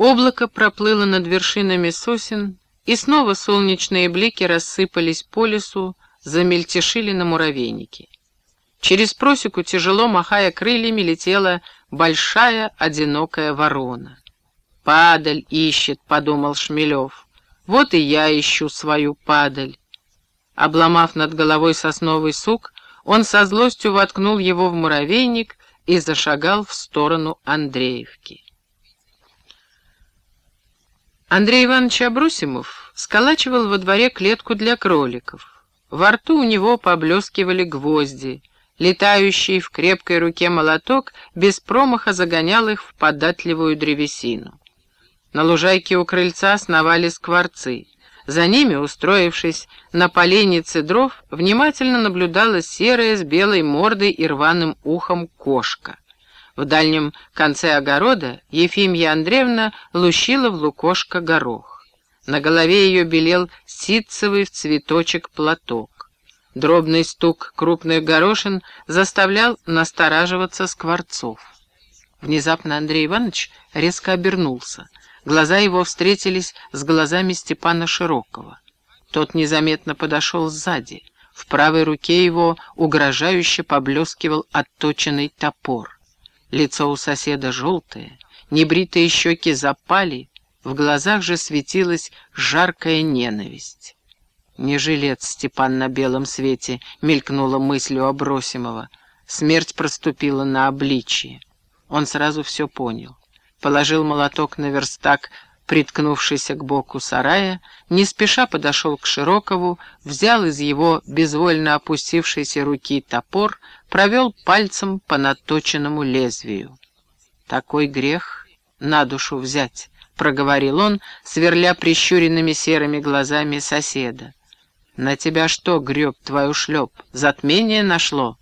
Облако проплыло над вершинами сосен, и снова солнечные блики рассыпались по лесу, замельтешили на муравейнике. Через просеку, тяжело махая крыльями, летела большая одинокая ворона. «Падаль ищет», — подумал Шмелев. «Вот и я ищу свою падаль». Обломав над головой сосновый сук, он со злостью воткнул его в муравейник и зашагал в сторону Андреевки. Андрей Иванович Абрусимов сколачивал во дворе клетку для кроликов. Во рту у него поблескивали гвозди. Летающий в крепкой руке молоток без промаха загонял их в податливую древесину. На лужайке у крыльца сновали скворцы. За ними, устроившись на поленнице дров, внимательно наблюдала серая с белой мордой и рваным ухом кошка. В дальнем конце огорода Ефимья Андреевна лущила в лукошко горох. На голове ее белел ситцевый в цветочек платок. Дробный стук крупных горошин заставлял настораживаться скворцов. Внезапно Андрей Иванович резко обернулся. Глаза его встретились с глазами Степана Широкого. Тот незаметно подошел сзади. В правой руке его угрожающе поблескивал отточенный топор. Лицо у соседа желтое, небритые щеки запали, в глазах же светилась жаркая ненависть. «Не жилец Степан на белом свете», — мелькнула мыслью Абросимова. Смерть проступила на обличье. Он сразу все понял. Положил молоток на верстак приткнувшийся к боку сарая, не спеша подошел к Широкову, взял из его безвольно опустившейся руки топор, провел пальцем по наточенному лезвию. «Такой грех на душу взять», — проговорил он, сверля прищуренными серыми глазами соседа. «На тебя что, греб твою шлеп, затмение нашло?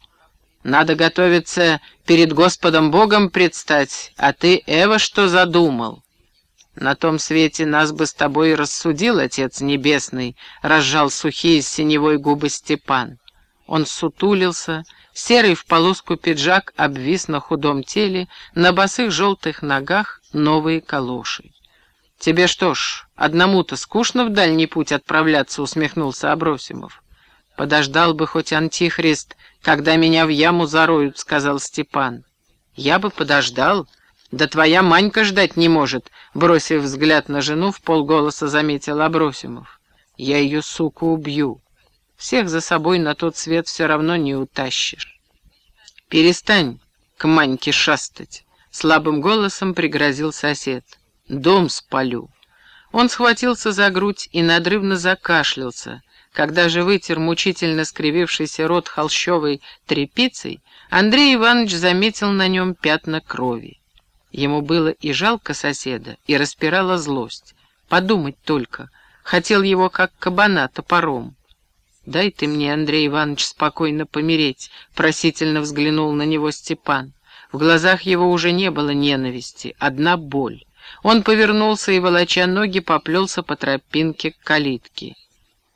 Надо готовиться перед Господом Богом предстать, а ты, Эва, что задумал?» «На том свете нас бы с тобой рассудил, Отец Небесный», — разжал сухие синевой губы Степан. Он сутулился, серый в полоску пиджак обвис на худом теле, на босых желтых ногах новые калоши. «Тебе что ж, одному-то скучно в дальний путь отправляться?» — усмехнулся Абросимов. «Подождал бы хоть Антихрист, когда меня в яму зароют», — сказал Степан. «Я бы подождал», «Да твоя Манька ждать не может», — бросив взгляд на жену, в полголоса заметил Абросимов. «Я ее, суку, убью. Всех за собой на тот свет все равно не утащишь». «Перестань к Маньке шастать», — слабым голосом пригрозил сосед. «Дом спалю». Он схватился за грудь и надрывно закашлялся. Когда же вытер мучительно скривившийся рот холщовой тряпицей, Андрей Иванович заметил на нем пятна крови. Ему было и жалко соседа, и распирала злость. Подумать только, хотел его как кабана топором. «Дай ты мне, Андрей Иванович, спокойно помереть», — просительно взглянул на него Степан. В глазах его уже не было ненависти, одна боль. Он повернулся и, волоча ноги, поплелся по тропинке к калитке.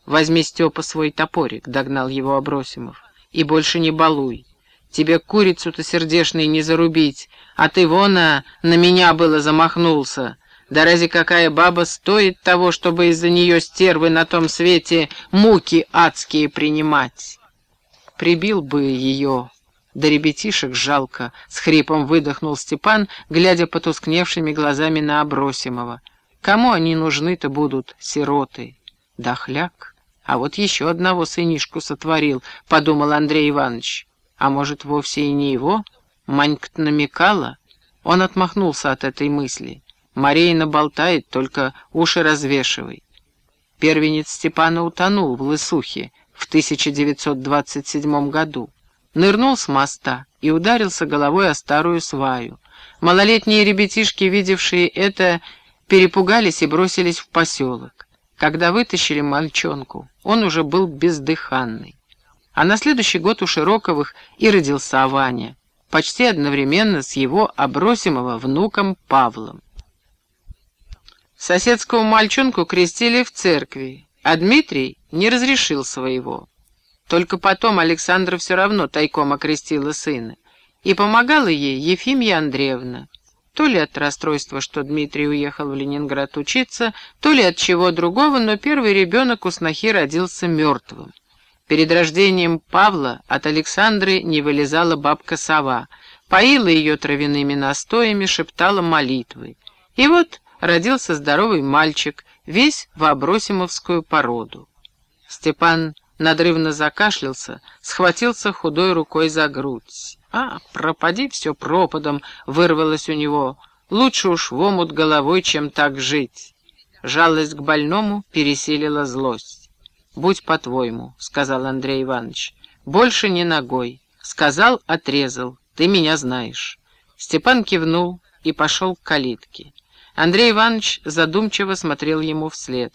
«Возьми, Степа, свой топорик», — догнал его Абросимов, — «и больше не балуй. Тебе курицу-то сердешной не зарубить, а ты вон на меня было замахнулся. Да разве какая баба стоит того, чтобы из-за нее стервы на том свете муки адские принимать? Прибил бы ее. Да ребятишек жалко, — с хрипом выдохнул Степан, глядя потускневшими глазами на Абросимова. Кому они нужны-то будут, сироты? Дохляк. А вот еще одного сынишку сотворил, — подумал Андрей Иванович. А может, вовсе и не его? Манька намекала? Он отмахнулся от этой мысли. Мария болтает, только уши развешивай. Первенец Степана утонул в Лысухе в 1927 году. Нырнул с моста и ударился головой о старую сваю. Малолетние ребятишки, видевшие это, перепугались и бросились в поселок. Когда вытащили мальчонку, он уже был бездыханный. А на следующий год у Широковых и родился Ваня, почти одновременно с его обросимого внуком Павлом. Соседского мальчонку крестили в церкви, а Дмитрий не разрешил своего. Только потом Александра все равно тайком окрестила сына, и помогала ей Ефимья Андреевна. То ли от расстройства, что Дмитрий уехал в Ленинград учиться, то ли от чего другого, но первый ребенок у снохи родился мертвым. Перед рождением Павла от Александры не вылезала бабка-сова, поила ее травяными настоями, шептала молитвы. И вот родился здоровый мальчик, весь в обросимовскую породу. Степан надрывно закашлялся, схватился худой рукой за грудь. «А, пропади все пропадом!» — вырвалось у него. «Лучше уж в омут головой, чем так жить!» Жалость к больному пересилила злость. «Будь по-твоему», — сказал Андрей Иванович. «Больше не ногой. Сказал, отрезал. Ты меня знаешь». Степан кивнул и пошел к калитке. Андрей Иванович задумчиво смотрел ему вслед.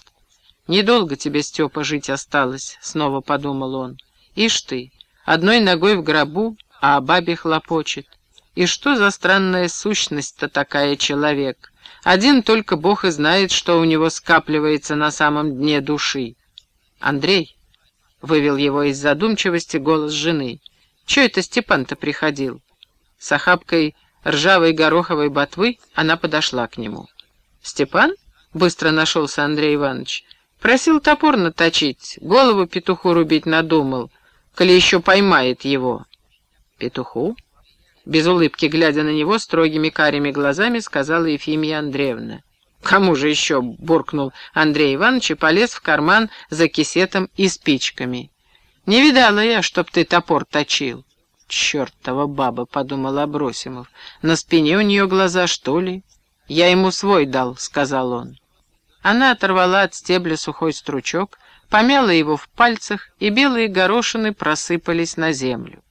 «Недолго тебе, Степа, жить осталось», — снова подумал он. «Ишь ты, одной ногой в гробу, а о бабе хлопочет. И что за странная сущность-то такая человек? Один только Бог и знает, что у него скапливается на самом дне души. «Андрей», — вывел его из задумчивости голос жены, — «чё это Степан-то приходил?» С охапкой ржавой гороховой ботвы она подошла к нему. «Степан?» — быстро нашелся Андрей Иванович. «Просил топор наточить, голову петуху рубить надумал, коли еще поймает его». «Петуху?» Без улыбки, глядя на него строгими карими глазами, сказала Ефимия Андреевна. «Кому же еще?» — буркнул Андрей Иванович и полез в карман за кисетом и спичками. «Не видала я, чтоб ты топор точил». «Чертова баба!» — подумал Абросимов. «На спине у нее глаза, что ли?» «Я ему свой дал», — сказал он. Она оторвала от стебля сухой стручок, помяла его в пальцах, и белые горошины просыпались на землю.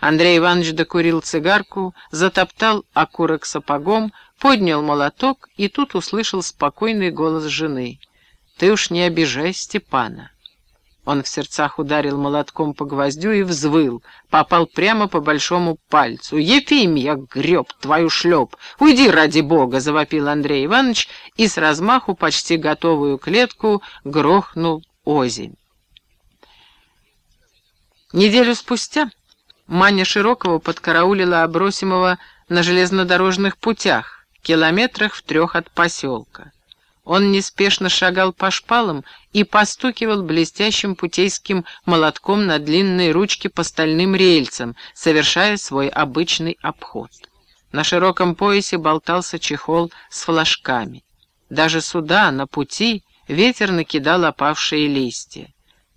Андрей Иванович докурил цигарку, затоптал окурок сапогом, поднял молоток и тут услышал спокойный голос жены. «Ты уж не обижай Степана». Он в сердцах ударил молотком по гвоздю и взвыл, попал прямо по большому пальцу. «Ефимия, греб твою шлеп! Уйди ради бога!» — завопил Андрей Иванович и с размаху почти готовую клетку грохнул озимь. Неделю спустя Маня Широкого подкараулила Абросимова на железнодорожных путях, километрах в трех от поселка. Он неспешно шагал по шпалам и постукивал блестящим путейским молотком на длинной ручке по стальным рельсам, совершая свой обычный обход. На широком поясе болтался чехол с флажками. Даже сюда, на пути, ветер накидал опавшие листья.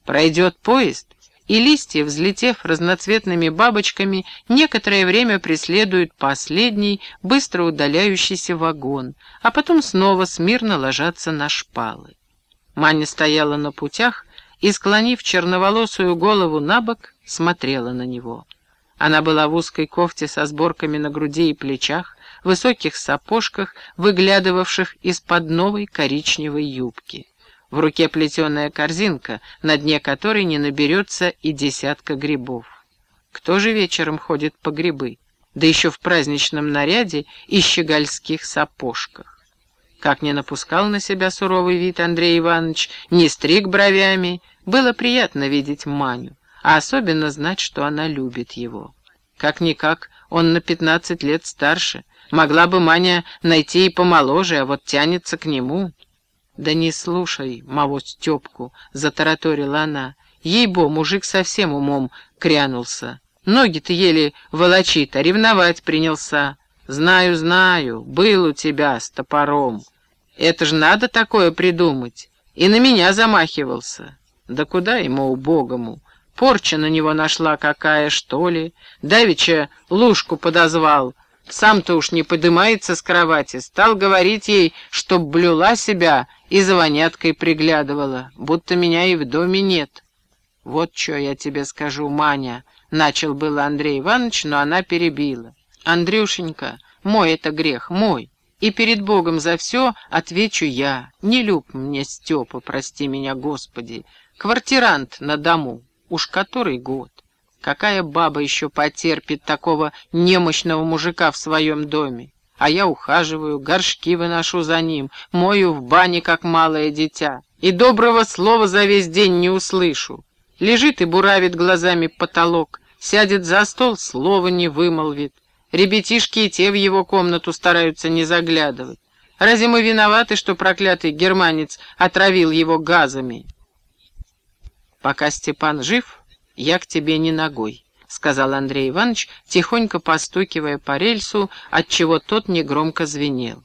Пройдет поезд, и листья, взлетев разноцветными бабочками, некоторое время преследуют последний, быстро удаляющийся вагон, а потом снова смирно ложатся на шпалы. Маня стояла на путях и, склонив черноволосую голову на бок, смотрела на него. Она была в узкой кофте со сборками на груди и плечах, высоких сапожках, выглядывавших из-под новой коричневой юбки. В руке плетеная корзинка, на дне которой не наберется и десятка грибов. Кто же вечером ходит по грибы? Да еще в праздничном наряде и щегольских сапожках. Как не напускал на себя суровый вид Андрей Иванович, не стриг бровями, было приятно видеть Маню, а особенно знать, что она любит его. Как-никак, он на пятнадцать лет старше. Могла бы Маня найти и помоложе, а вот тянется к нему. «Да не слушай, маво Степку», — затараторила она. «Ей-бо, мужик совсем умом крянулся. Ноги-то еле волочит, а ревновать принялся. Знаю, знаю, был у тебя с топором. Это ж надо такое придумать. И на меня замахивался. Да куда ему убогому? Порча на него нашла какая, что ли? Давича лужку подозвал». Сам-то уж не подымается с кровати, стал говорить ей, чтоб блюла себя и за воняткой приглядывала, будто меня и в доме нет. Вот что я тебе скажу, Маня, — начал было Андрей Иванович, но она перебила. Андрюшенька, мой это грех, мой. И перед Богом за все отвечу я. Не люб мне Степа, прости меня, Господи. Квартирант на дому, уж который год. Какая баба еще потерпит такого немощного мужика в своем доме? А я ухаживаю, горшки выношу за ним, мою в бане, как малое дитя. И доброго слова за весь день не услышу. Лежит и буравит глазами потолок, сядет за стол, слова не вымолвит. Ребятишки и те в его комнату стараются не заглядывать. Разве мы виноваты, что проклятый германец отравил его газами? Пока Степан жив, я к тебе не ногой, — сказал Андрей Иванович, тихонько постукивая по рельсу, отчего тот негромко звенел.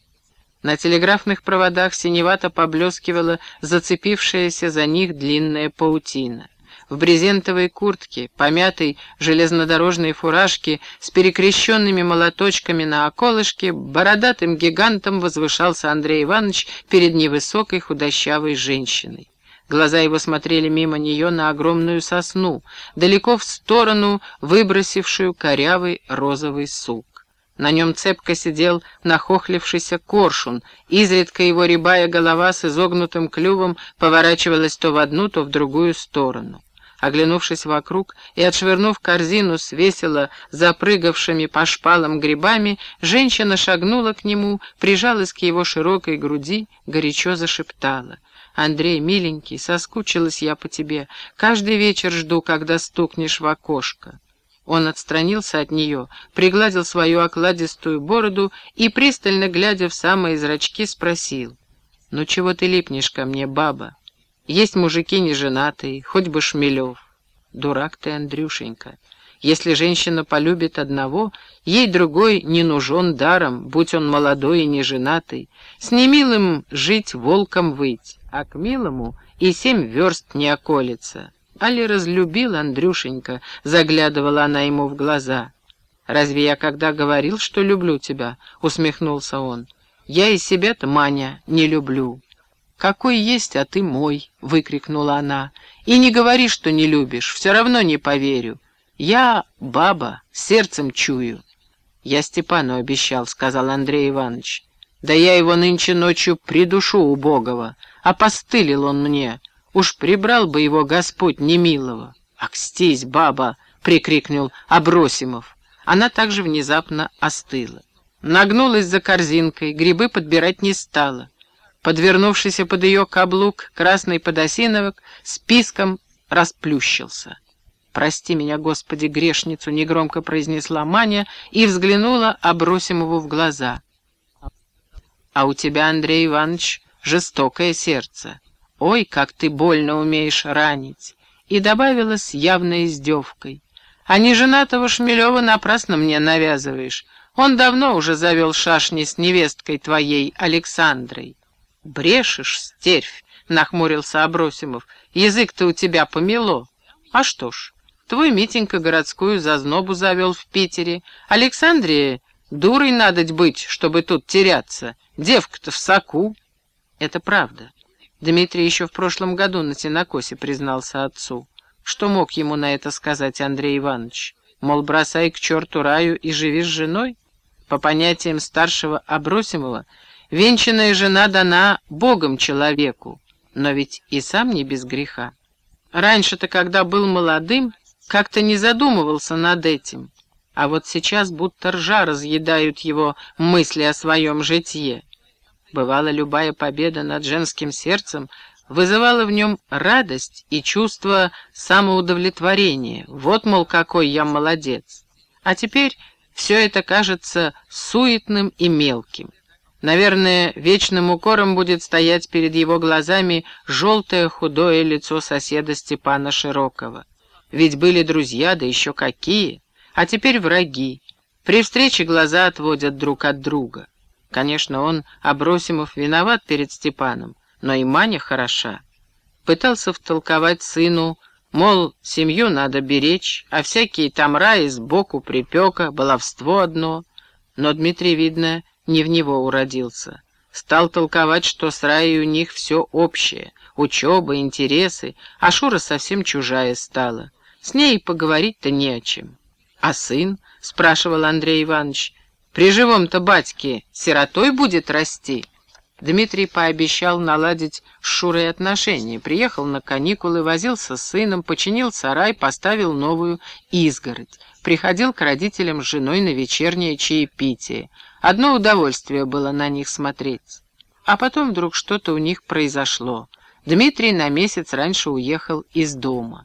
На телеграфных проводах синевато поблескивала зацепившаяся за них длинная паутина. В брезентовой куртке, помятой железнодорожной фуражке с перекрещенными молоточками на околышке, бородатым гигантом возвышался Андрей Иванович перед невысокой худощавой женщиной. Глаза его смотрели мимо нее на огромную сосну, далеко в сторону выбросившую корявый розовый сук. На нем цепко сидел нахохлившийся коршун, изредка его рябая голова с изогнутым клювом поворачивалась то в одну, то в другую сторону. Оглянувшись вокруг и отшвырнув корзину с весело запрыгавшими по шпалам грибами, женщина шагнула к нему, прижалась к его широкой груди, горячо зашептала. «Андрей, миленький, соскучилась я по тебе. Каждый вечер жду, когда стукнешь в окошко». Он отстранился от нее, пригладил свою окладистую бороду и, пристально глядя в самые зрачки, спросил. «Ну чего ты липнешь ко мне, баба?» Есть мужики неженатые, хоть бы Шмелев. Дурак ты, Андрюшенька. Если женщина полюбит одного, ей другой не нужен даром, будь он молодой и неженатый. С немилым жить волком выть, а к милому и семь верст не околется. Али разлюбил Андрюшенька, заглядывала она ему в глаза. «Разве я когда говорил, что люблю тебя?» — усмехнулся он. «Я и себя-то, Маня, не люблю. «Какой есть, а ты мой!» — выкрикнула она. «И не говори, что не любишь, все равно не поверю. Я баба, сердцем чую». «Я Степану обещал», — сказал Андрей Иванович. «Да я его нынче ночью придушу убогого. Опостылил он мне. Уж прибрал бы его Господь немилого». «Акстись, баба!» — прикрикнул Абросимов. Она также внезапно остыла. Нагнулась за корзинкой, грибы подбирать не стала. Подвернувшийся под ее каблук красный подосиновок списком расплющился. «Прости меня, Господи, грешницу!» — негромко произнесла Маня и взглянула Абросимову в глаза. «А у тебя, Андрей Иванович, жестокое сердце. Ой, как ты больно умеешь ранить!» И добавила с явной издевкой. «А неженатого Шмелева напрасно мне навязываешь. Он давно уже завел шашни с невесткой твоей, Александрой». «Брешешь, стервь!» — нахмурился Абросимов. «Язык-то у тебя помело. А что ж, твой Митенька городскую зазнобу завел в Питере. Александрия дурой надоть быть, чтобы тут теряться. Девка-то в соку». «Это правда». Дмитрий еще в прошлом году на Тинокосе признался отцу. Что мог ему на это сказать Андрей Иванович? Мол, бросай к черту раю и живи с женой? По понятиям старшего Абросимова, Венчанная жена дана Богом человеку, но ведь и сам не без греха. Раньше-то, когда был молодым, как-то не задумывался над этим, а вот сейчас будто ржа разъедают его мысли о своем житье. Бывала любая победа над женским сердцем вызывала в нем радость и чувство самоудовлетворения. Вот, мол, какой я молодец. А теперь все это кажется суетным и мелким. Наверное, вечным укором будет стоять перед его глазами желтое худое лицо соседа Степана Широкого. Ведь были друзья, да еще какие, а теперь враги. При встрече глаза отводят друг от друга. Конечно, он, Абросимов, виноват перед Степаном, но и Маня хороша. Пытался втолковать сыну, мол, семью надо беречь, а всякие там раи сбоку припека, баловство одно. Но Дмитрий, видно, не в него уродился. Стал толковать, что с Раей у них все общее, учеба, интересы, а Шура совсем чужая стала. С ней поговорить-то не о чем. «А сын?» — спрашивал Андрей Иванович. «При живом-то батьке сиротой будет расти?» Дмитрий пообещал наладить с Шурой отношения. Приехал на каникулы, возился с сыном, починил сарай, поставил новую изгородь. Приходил к родителям с женой на вечернее чаепитие. Одно удовольствие было на них смотреть. А потом вдруг что-то у них произошло. Дмитрий на месяц раньше уехал из дома.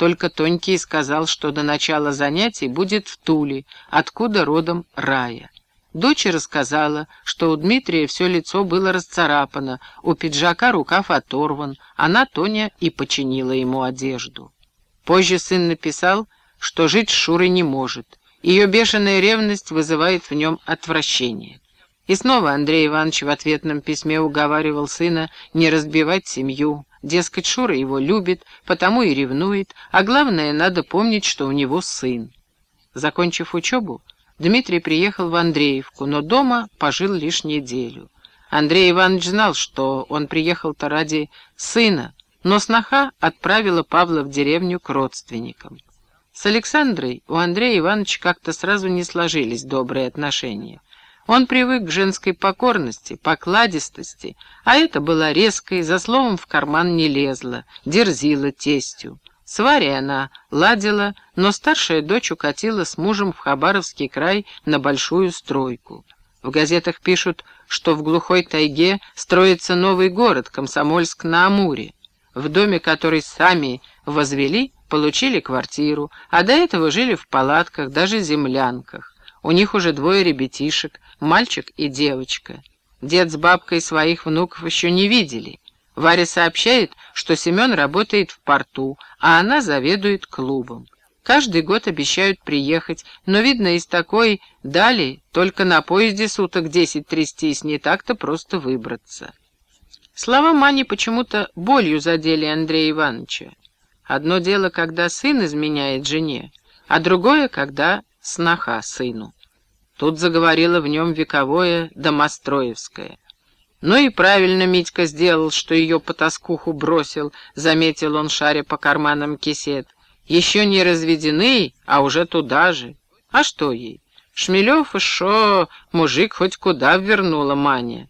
Только Тонький сказал, что до начала занятий будет в Туле, откуда родом Рая. Дочь рассказала, что у Дмитрия все лицо было расцарапано, у пиджака рукав оторван, она, Тоня, и починила ему одежду. Позже сын написал, что жить с Шурой не может. Ее бешеная ревность вызывает в нем отвращение. И снова Андрей Иванович в ответном письме уговаривал сына не разбивать семью. Дескать, Шура его любит, потому и ревнует, а главное, надо помнить, что у него сын. Закончив учебу, Дмитрий приехал в Андреевку, но дома пожил лишь неделю. Андрей Иванович знал, что он приехал-то ради сына, но сноха отправила Павла в деревню к родственникам. С Александрой у Андрея Ивановича как-то сразу не сложились добрые отношения. Он привык к женской покорности, покладистости, а это была резкой, за словом в карман не лезла, дерзила тестью. С Варей она ладила, но старшая дочь укатила с мужем в Хабаровский край на большую стройку. В газетах пишут, что в глухой тайге строится новый город, Комсомольск на Амуре. В доме, который сами возвели, получили квартиру, а до этого жили в палатках, даже землянках. У них уже двое ребятишек, мальчик и девочка. Дед с бабкой своих внуков еще не видели. Варя сообщает, что Семен работает в порту, а она заведует клубом. Каждый год обещают приехать, но, видно, из такой дали только на поезде суток десять трястись, не так-то просто выбраться. Слова Мани почему-то болью задели Андрея Ивановича. Одно дело, когда сын изменяет жене, а другое, когда сноха сыну. Тут заговорило в нем вековое домостроевское. «Ну и правильно Митька сделал, что ее по тоскуху бросил», — заметил он, шаря по карманам кисет. «Еще не разведены, а уже туда же. А что ей? Шмелев и шо, мужик хоть куда вернула Маня.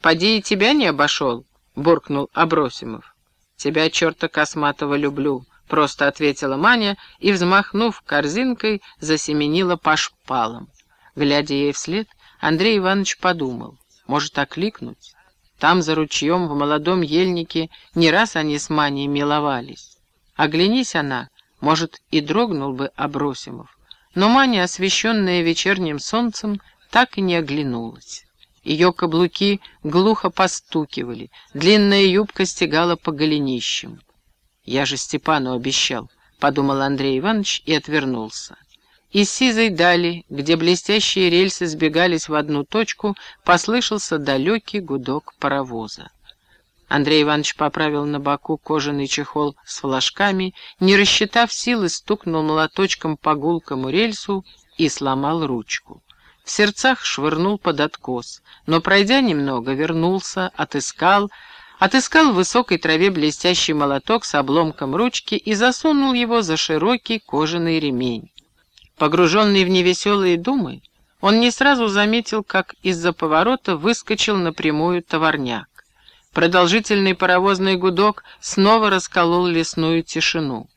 Поди и тебя не обошел», — буркнул Абросимов. «Тебя, черта косматого, люблю», — просто ответила Маня и, взмахнув корзинкой, засеменила по шпалам. Глядя ей вслед, Андрей Иванович подумал. Может, окликнуть? Там, за ручьем, в молодом ельнике, не раз они с Маней миловались. Оглянись она, может, и дрогнул бы Абросимов. Но Маня, освещенная вечерним солнцем, так и не оглянулась. Ее каблуки глухо постукивали, длинная юбка стегала по голенищам. «Я же Степану обещал», — подумал Андрей Иванович и отвернулся. Из сизой дали, где блестящие рельсы сбегались в одну точку, послышался далекий гудок паровоза. Андрей Иванович поправил на боку кожаный чехол с флажками, не рассчитав силы, стукнул молоточком по гулкому рельсу и сломал ручку. В сердцах швырнул под откос, но, пройдя немного, вернулся, отыскал, отыскал в высокой траве блестящий молоток с обломком ручки и засунул его за широкий кожаный ремень. Погруженный в невеселые думы, он не сразу заметил, как из-за поворота выскочил напрямую товарняк. Продолжительный паровозный гудок снова расколол лесную тишину.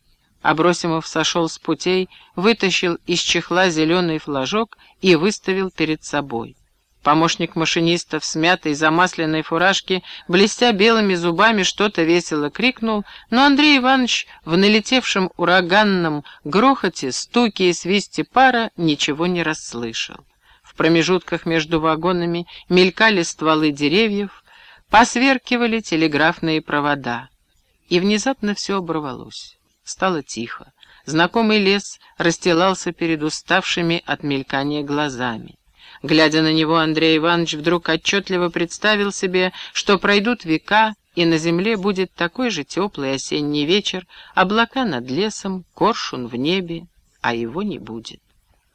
Абросимов сошел с путей, вытащил из чехла зеленый флажок и выставил перед собой. Помощник машиниста в смятой замасленной фуражке, блестя белыми зубами, что-то весело крикнул, но Андрей Иванович в налетевшем ураганном грохоте, стуке и свисте пара ничего не расслышал. В промежутках между вагонами мелькали стволы деревьев, посверкивали телеграфные провода. И внезапно все оборвалось. Стало тихо. Знакомый лес расстилался перед уставшими от мелькания глазами. Глядя на него, Андрей Иванович вдруг отчетливо представил себе, что пройдут века, и на земле будет такой же теплый осенний вечер, облака над лесом, коршун в небе, а его не будет.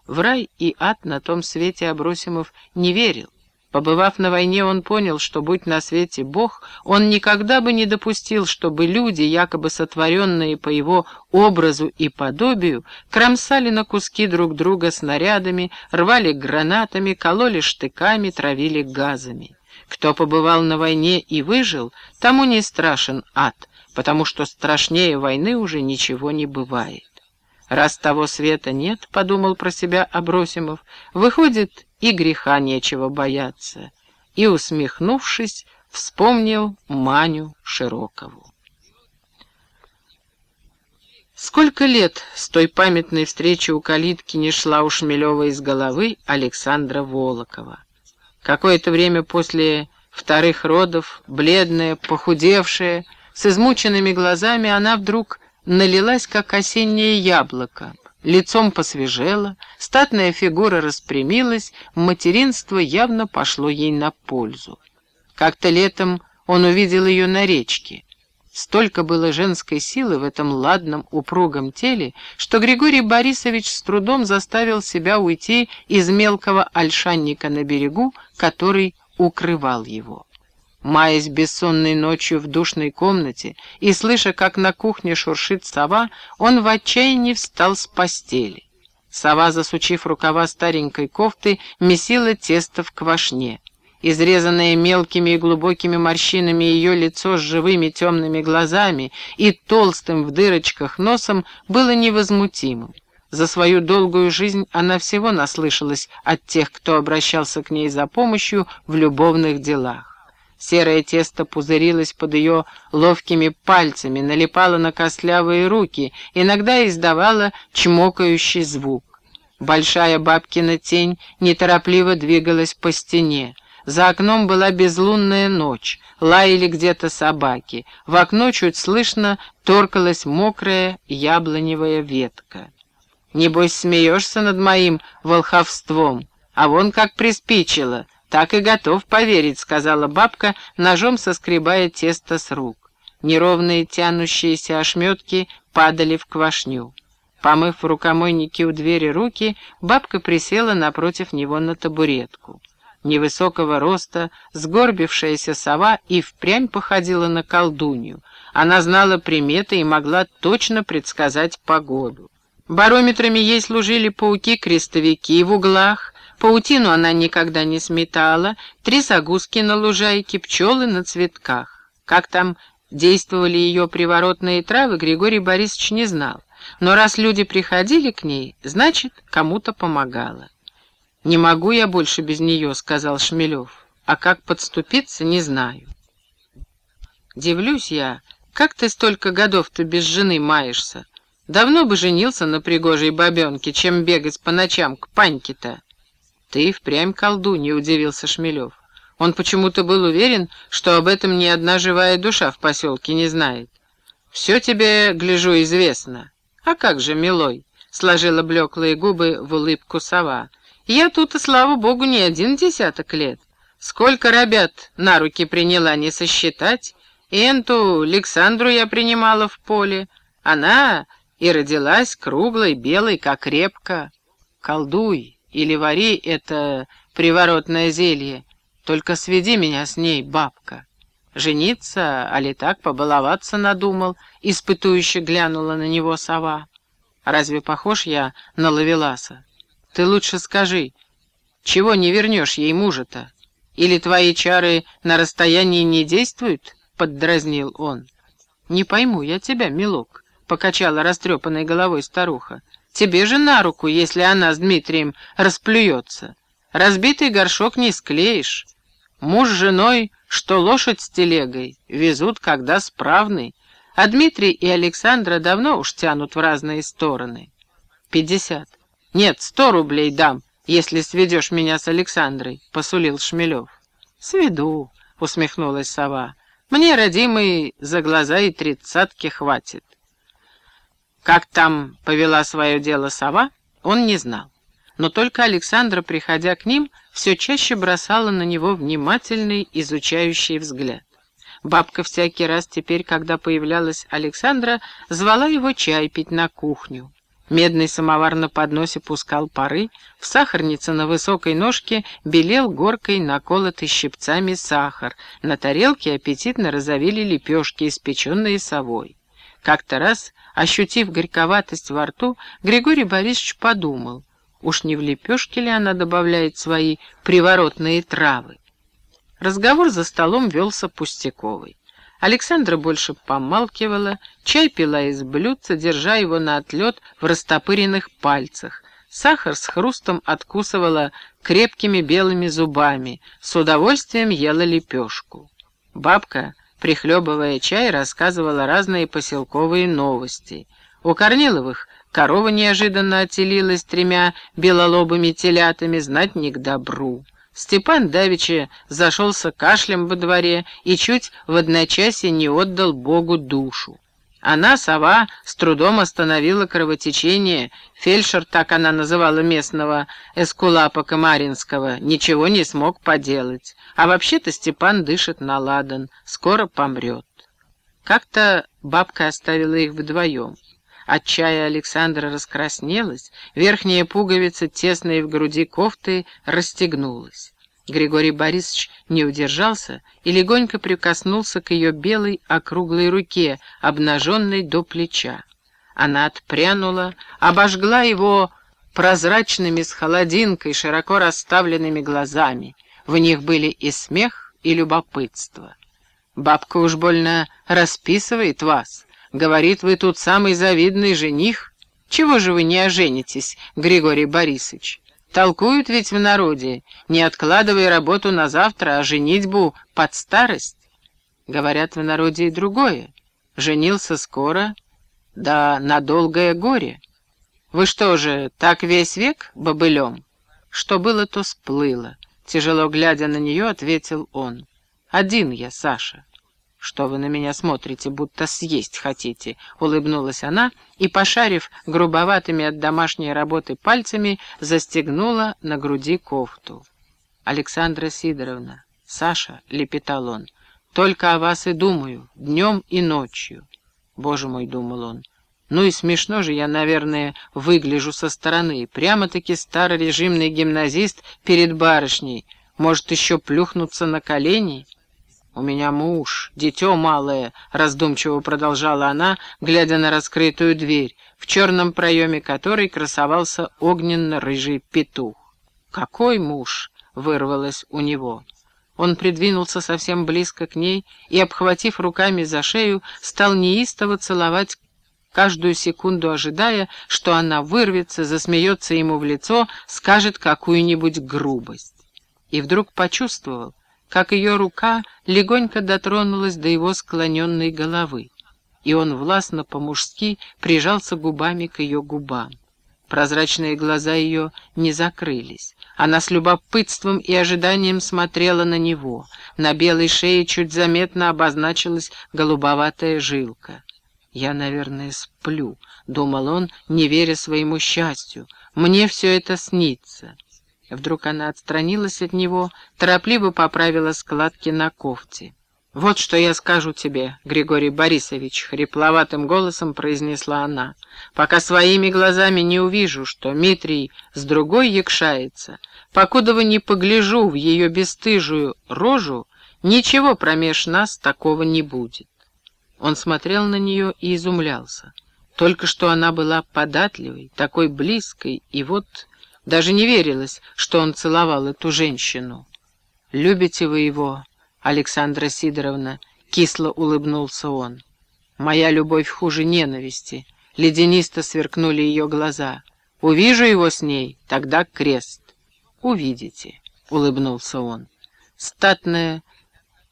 В рай и ад на том свете Абросимов не верил. Побывав на войне, он понял, что, будь на свете Бог, он никогда бы не допустил, чтобы люди, якобы сотворенные по его образу и подобию, кромсали на куски друг друга снарядами, рвали гранатами, кололи штыками, травили газами. Кто побывал на войне и выжил, тому не страшен ад, потому что страшнее войны уже ничего не бывает. «Раз того света нет, — подумал про себя Абросимов, — выходит, и греха нечего бояться». И, усмехнувшись, вспомнил Маню Широкову. Сколько лет с той памятной встречи у калитки не шла у Шмелева из головы Александра Волокова. Какое-то время после вторых родов, бледная, похудевшая, с измученными глазами, она вдруг налилась, как осеннее яблоко, лицом посвежела, статная фигура распрямилась, материнство явно пошло ей на пользу. Как-то летом он увидел ее на речке. Столько было женской силы в этом ладном, упругом теле, что Григорий Борисович с трудом заставил себя уйти из мелкого ольшанника на берегу, который укрывал его. Маясь бессонной ночью в душной комнате и слыша, как на кухне шуршит сова, он в отчаянии встал с постели. Сова, засучив рукава старенькой кофты, месила тесто в квашне. Изрезанное мелкими и глубокими морщинами ее лицо с живыми темными глазами и толстым в дырочках носом было невозмутимым. За свою долгую жизнь она всего наслышалась от тех, кто обращался к ней за помощью в любовных делах. Серое тесто пузырилось под ее ловкими пальцами, налипало на костлявые руки, иногда издавало чмокающий звук. Большая бабкина тень неторопливо двигалась по стене. За окном была безлунная ночь, лаяли где-то собаки. В окно чуть слышно торкалась мокрая яблоневая ветка. «Небось, смеешься над моим волховством, а вон как приспичило, так и готов поверить», — сказала бабка, ножом соскребая тесто с рук. Неровные тянущиеся ошметки падали в квашню. Помыв в рукомойнике у двери руки, бабка присела напротив него на табуретку. Невысокого роста, сгорбившаяся сова и впрямь походила на колдунью. Она знала приметы и могла точно предсказать погоду. Барометрами ей служили пауки-крестовики в углах, паутину она никогда не сметала, три сагузки на лужайке, пчелы на цветках. Как там действовали ее приворотные травы, Григорий Борисович не знал. Но раз люди приходили к ней, значит, кому-то помогала. «Не могу я больше без нее», — сказал Шмелев. «А как подступиться, не знаю». «Дивлюсь я, как ты столько годов-то без жены маешься? Давно бы женился на пригожей бабенке, чем бегать по ночам к паньке-то». «Ты впрямь колдунья», — удивился Шмелев. Он почему-то был уверен, что об этом ни одна живая душа в поселке не знает. «Все тебе, гляжу, известно». «А как же, милой?» — сложила блеклые губы в улыбку сова. Я тут, и слава богу, не один десяток лет. Сколько ребят на руки приняла, не сосчитать. Энту Александру я принимала в поле. Она и родилась круглой, белой, как репка. Колдуй или вари это приворотное зелье. Только сведи меня с ней, бабка. Жениться, а ли так побаловаться надумал, испытующе глянула на него сова. Разве похож я на лавеласа? Ты лучше скажи, чего не вернешь ей мужа-то? Или твои чары на расстоянии не действуют?» — поддразнил он. «Не пойму я тебя, милок», — покачала растрепанной головой старуха. «Тебе же на руку, если она с Дмитрием расплюется. Разбитый горшок не склеишь. Муж с женой, что лошадь с телегой, везут, когда справный, а Дмитрий и Александра давно уж тянут в разные стороны. Пятьдесят. «Нет, сто рублей дам, если сведешь меня с Александрой», — посулил Шмелев. «Сведу», — усмехнулась сова. «Мне, родимый, за глаза и тридцатки хватит». Как там повела свое дело сова, он не знал. Но только Александра, приходя к ним, все чаще бросала на него внимательный, изучающий взгляд. Бабка всякий раз теперь, когда появлялась Александра, звала его чай пить на кухню. Медный самовар на подносе пускал пары, в сахарнице на высокой ножке белел горкой наколотый щипцами сахар, на тарелке аппетитно розовели лепешки, испеченные совой. Как-то раз, ощутив горьковатость во рту, Григорий Борисович подумал, уж не в лепешке ли она добавляет свои приворотные травы. Разговор за столом велся пустяковый. Александра больше помалкивала, чай пила из блюдца, держа его на отлет в растопыренных пальцах. Сахар с хрустом откусывала крепкими белыми зубами, с удовольствием ела лепешку. Бабка, прихлебывая чай, рассказывала разные поселковые новости. У Корниловых корова неожиданно отелилась тремя белолобыми телятами, знать не к добру. Степан Давича зашелся кашлем во дворе и чуть в одночасье не отдал Богу душу. Она, сова, с трудом остановила кровотечение. Фельдшер, так она называла местного эскулапа Комаринского, ничего не смог поделать. А вообще-то Степан дышит на ладан, скоро помрет. Как-то бабка оставила их вдвоем. От чая Александра раскраснелась, верхняя пуговица, тесная в груди кофты, расстегнулась. Григорий Борисович не удержался и легонько прикоснулся к ее белой округлой руке, обнаженной до плеча. Она отпрянула, обожгла его прозрачными с холодинкой, широко расставленными глазами. В них были и смех, и любопытство. «Бабка уж больно расписывает вас. Говорит, вы тут самый завидный жених. Чего же вы не оженитесь, Григорий Борисович?» Толкуют ведь в народе, не откладывая работу на завтра, а женитьбу под старость. Говорят в народе и другое. Женился скоро, да на долгое горе. Вы что же, так весь век бобылем? Что было, то сплыло. Тяжело глядя на нее, ответил он. Один я, Саша. «Что вы на меня смотрите, будто съесть хотите?» — улыбнулась она и, пошарив грубоватыми от домашней работы пальцами, застегнула на груди кофту. «Александра Сидоровна, Саша», — лепетал он, — «только о вас и думаю, днем и ночью». «Боже мой», — думал он, — «ну и смешно же я, наверное, выгляжу со стороны, прямо-таки старорежимный гимназист перед барышней, может еще плюхнуться на колени». «У меня муж, дитё малое», — раздумчиво продолжала она, глядя на раскрытую дверь, в черном проеме которой красовался огненно-рыжий петух. «Какой муж?» — вырвалось у него. Он придвинулся совсем близко к ней и, обхватив руками за шею, стал неистово целовать каждую секунду ожидая, что она вырвется, засмеется ему в лицо, скажет какую-нибудь грубость. И вдруг почувствовал, как ее рука легонько дотронулась до его склоненной головы, и он властно по-мужски прижался губами к ее губам. Прозрачные глаза ее не закрылись. Она с любопытством и ожиданием смотрела на него. На белой шее чуть заметно обозначилась голубоватая жилка. «Я, наверное, сплю», — думал он, не веря своему счастью. «Мне все это снится». Вдруг она отстранилась от него, торопливо поправила складки на кофте. «Вот что я скажу тебе, Григорий Борисович», — хрипловатым голосом произнесла она. «Пока своими глазами не увижу, что Митрий с другой якшается, покудова не погляжу в ее бесстыжую рожу, ничего промеж нас такого не будет». Он смотрел на нее и изумлялся. Только что она была податливой, такой близкой, и вот даже не верилось, что он целовал эту женщину. «Любите вы его, Александра Сидоровна?» — кисло улыбнулся он. «Моя любовь хуже ненависти». Леденисто сверкнули ее глаза. «Увижу его с ней, тогда крест». «Увидите», — улыбнулся он. Статная,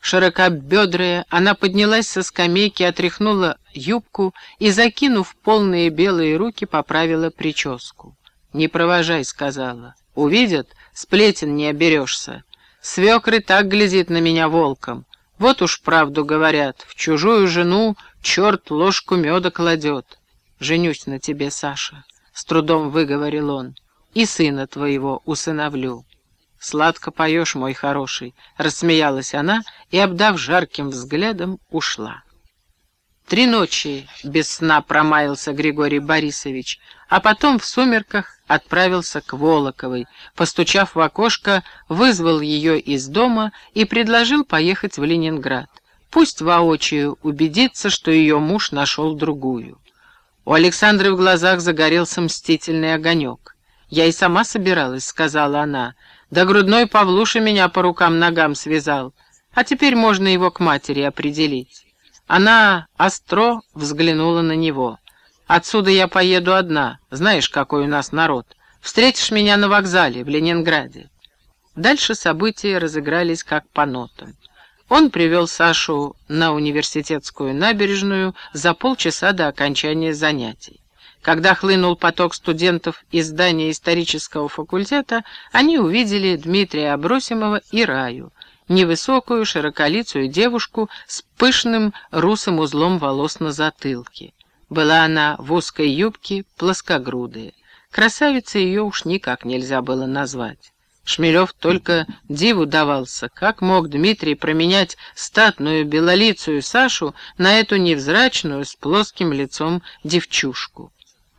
широкобедрая, она поднялась со скамейки, отряхнула юбку и, закинув полные белые руки, поправила прическу. «Не провожай», — сказала. «Увидят, сплетен не оберешься. Свекры так глядит на меня волком. Вот уж правду говорят, в чужую жену черт ложку меда кладет. Женюсь на тебе, Саша», — с трудом выговорил он, — «и сына твоего усыновлю». «Сладко поешь, мой хороший», — рассмеялась она и, обдав жарким взглядом, ушла. Три ночи без сна промаялся Григорий Борисович, а потом в сумерках отправился к Волоковой, постучав в окошко, вызвал ее из дома и предложил поехать в Ленинград. Пусть воочию убедится, что ее муж нашел другую. У Александры в глазах загорелся мстительный огонек. «Я и сама собиралась», — сказала она. «Да грудной Павлуша меня по рукам-ногам связал, а теперь можно его к матери определить». Она остро взглянула на него. «Отсюда я поеду одна. Знаешь, какой у нас народ. Встретишь меня на вокзале в Ленинграде». Дальше события разыгрались как по нотам. Он привел Сашу на университетскую набережную за полчаса до окончания занятий. Когда хлынул поток студентов из здания исторического факультета, они увидели Дмитрия Абросимова и Раю, невысокую, широколицую девушку с пышным русым узлом волос на затылке. Была она в узкой юбке, плоскогрудая. Красавицей ее уж никак нельзя было назвать. Шмелев только диву давался, как мог Дмитрий променять статную белолицую Сашу на эту невзрачную с плоским лицом девчушку.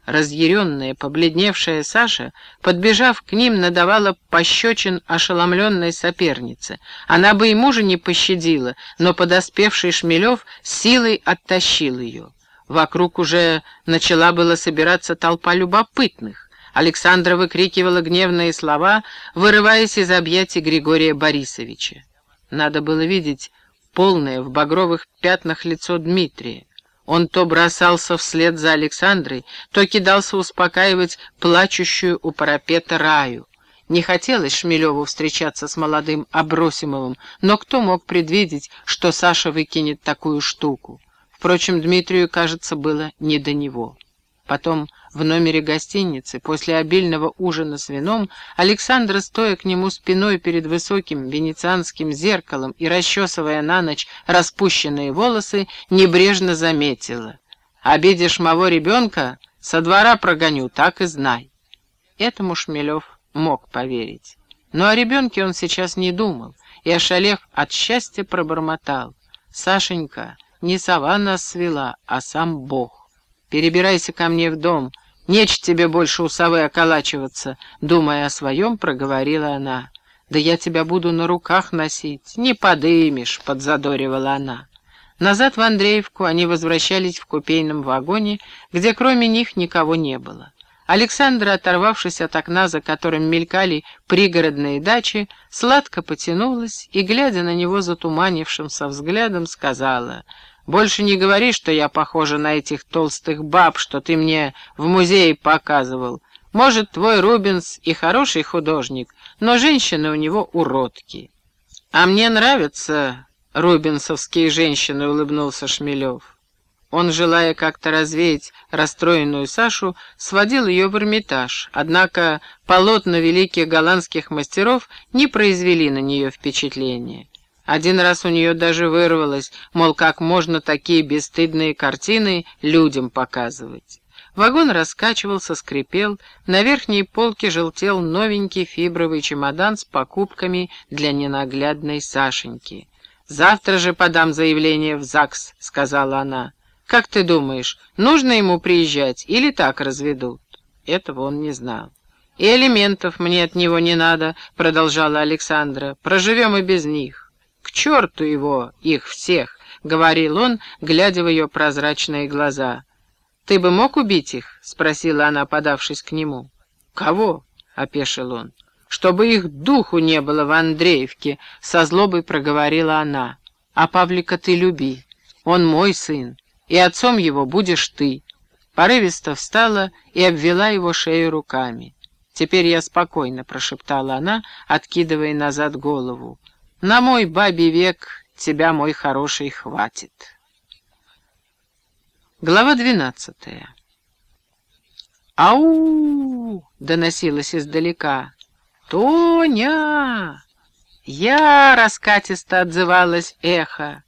Разъяренная, побледневшая Саша, подбежав к ним, надавала пощечин ошеломленной сопернице. Она бы и мужа не пощадила, но подоспевший Шмелев силой оттащил ее. Вокруг уже начала было собираться толпа любопытных. Александра выкрикивала гневные слова, вырываясь из объятий Григория Борисовича. Надо было видеть полное в багровых пятнах лицо Дмитрия. Он то бросался вслед за Александрой, то кидался успокаивать плачущую у парапета Раю. Не хотелось Шмелеву встречаться с молодым Абросимовым, но кто мог предвидеть, что Саша выкинет такую штуку? Впрочем, Дмитрию, кажется, было не до него. Потом в номере гостиницы, после обильного ужина с вином, Александра, стоя к нему спиной перед высоким венецианским зеркалом и расчесывая на ночь распущенные волосы, небрежно заметила. «Обидишь моего ребенка, со двора прогоню, так и знай». Этому Шмелев мог поверить. Но о ребенке он сейчас не думал, и, ошалев от счастья, пробормотал. «Сашенька, не сова нас свела, а сам Бог. Перебирайся ко мне в дом, Неч тебе больше у совы околачиваться, думая о своем, проговорила она. Да я тебя буду на руках носить, не подымешь, подзадоривала она. Назад в Андреевку они возвращались в купейном вагоне, где кроме них никого не было. Александра, оторвавшись от окна, за которым мелькали пригородные дачи, сладко потянулась и, глядя на него затуманившимся взглядом, сказала — больше не говори, что я похожа на этих толстых баб, что ты мне в музее показывал. Может, твой Рубенс и хороший художник, но женщины у него уродки. А мне нравятся рубенсовские женщины, улыбнулся Шмелев. Он, желая как-то развеять расстроенную Сашу, сводил ее в Эрмитаж, однако полотна великих голландских мастеров не произвели на нее впечатления. Один раз у нее даже вырвалось, мол, как можно такие бесстыдные картины людям показывать. Вагон раскачивался, скрипел, на верхней полке желтел новенький фибровый чемодан с покупками для ненаглядной Сашеньки. «Завтра же подам заявление в ЗАГС», — сказала она. «Как ты думаешь, нужно ему приезжать или так разведут?» Этого он не знал. «И элементов мне от него не надо», — продолжала Александра. «Проживем и без них». «К черту его, их всех!» — говорил он, глядя в ее прозрачные глаза. «Ты бы мог убить их?» — спросила она, подавшись к нему. «Кого?» — опешил он. «Чтобы их духу не было в Андреевке», — со злобой проговорила она. «А Павлика ты люби. Он мой сын, и отцом его будешь ты». Порывисто встала и обвела его шею руками. «Теперь я спокойно», — прошептала она, откидывая назад голову. На мой бабий век тебя, мой хороший, хватит. Глава двенадцатая. «Ау!» — доносилось издалека. «Тоня!» Я раскатисто отзывалось эхо.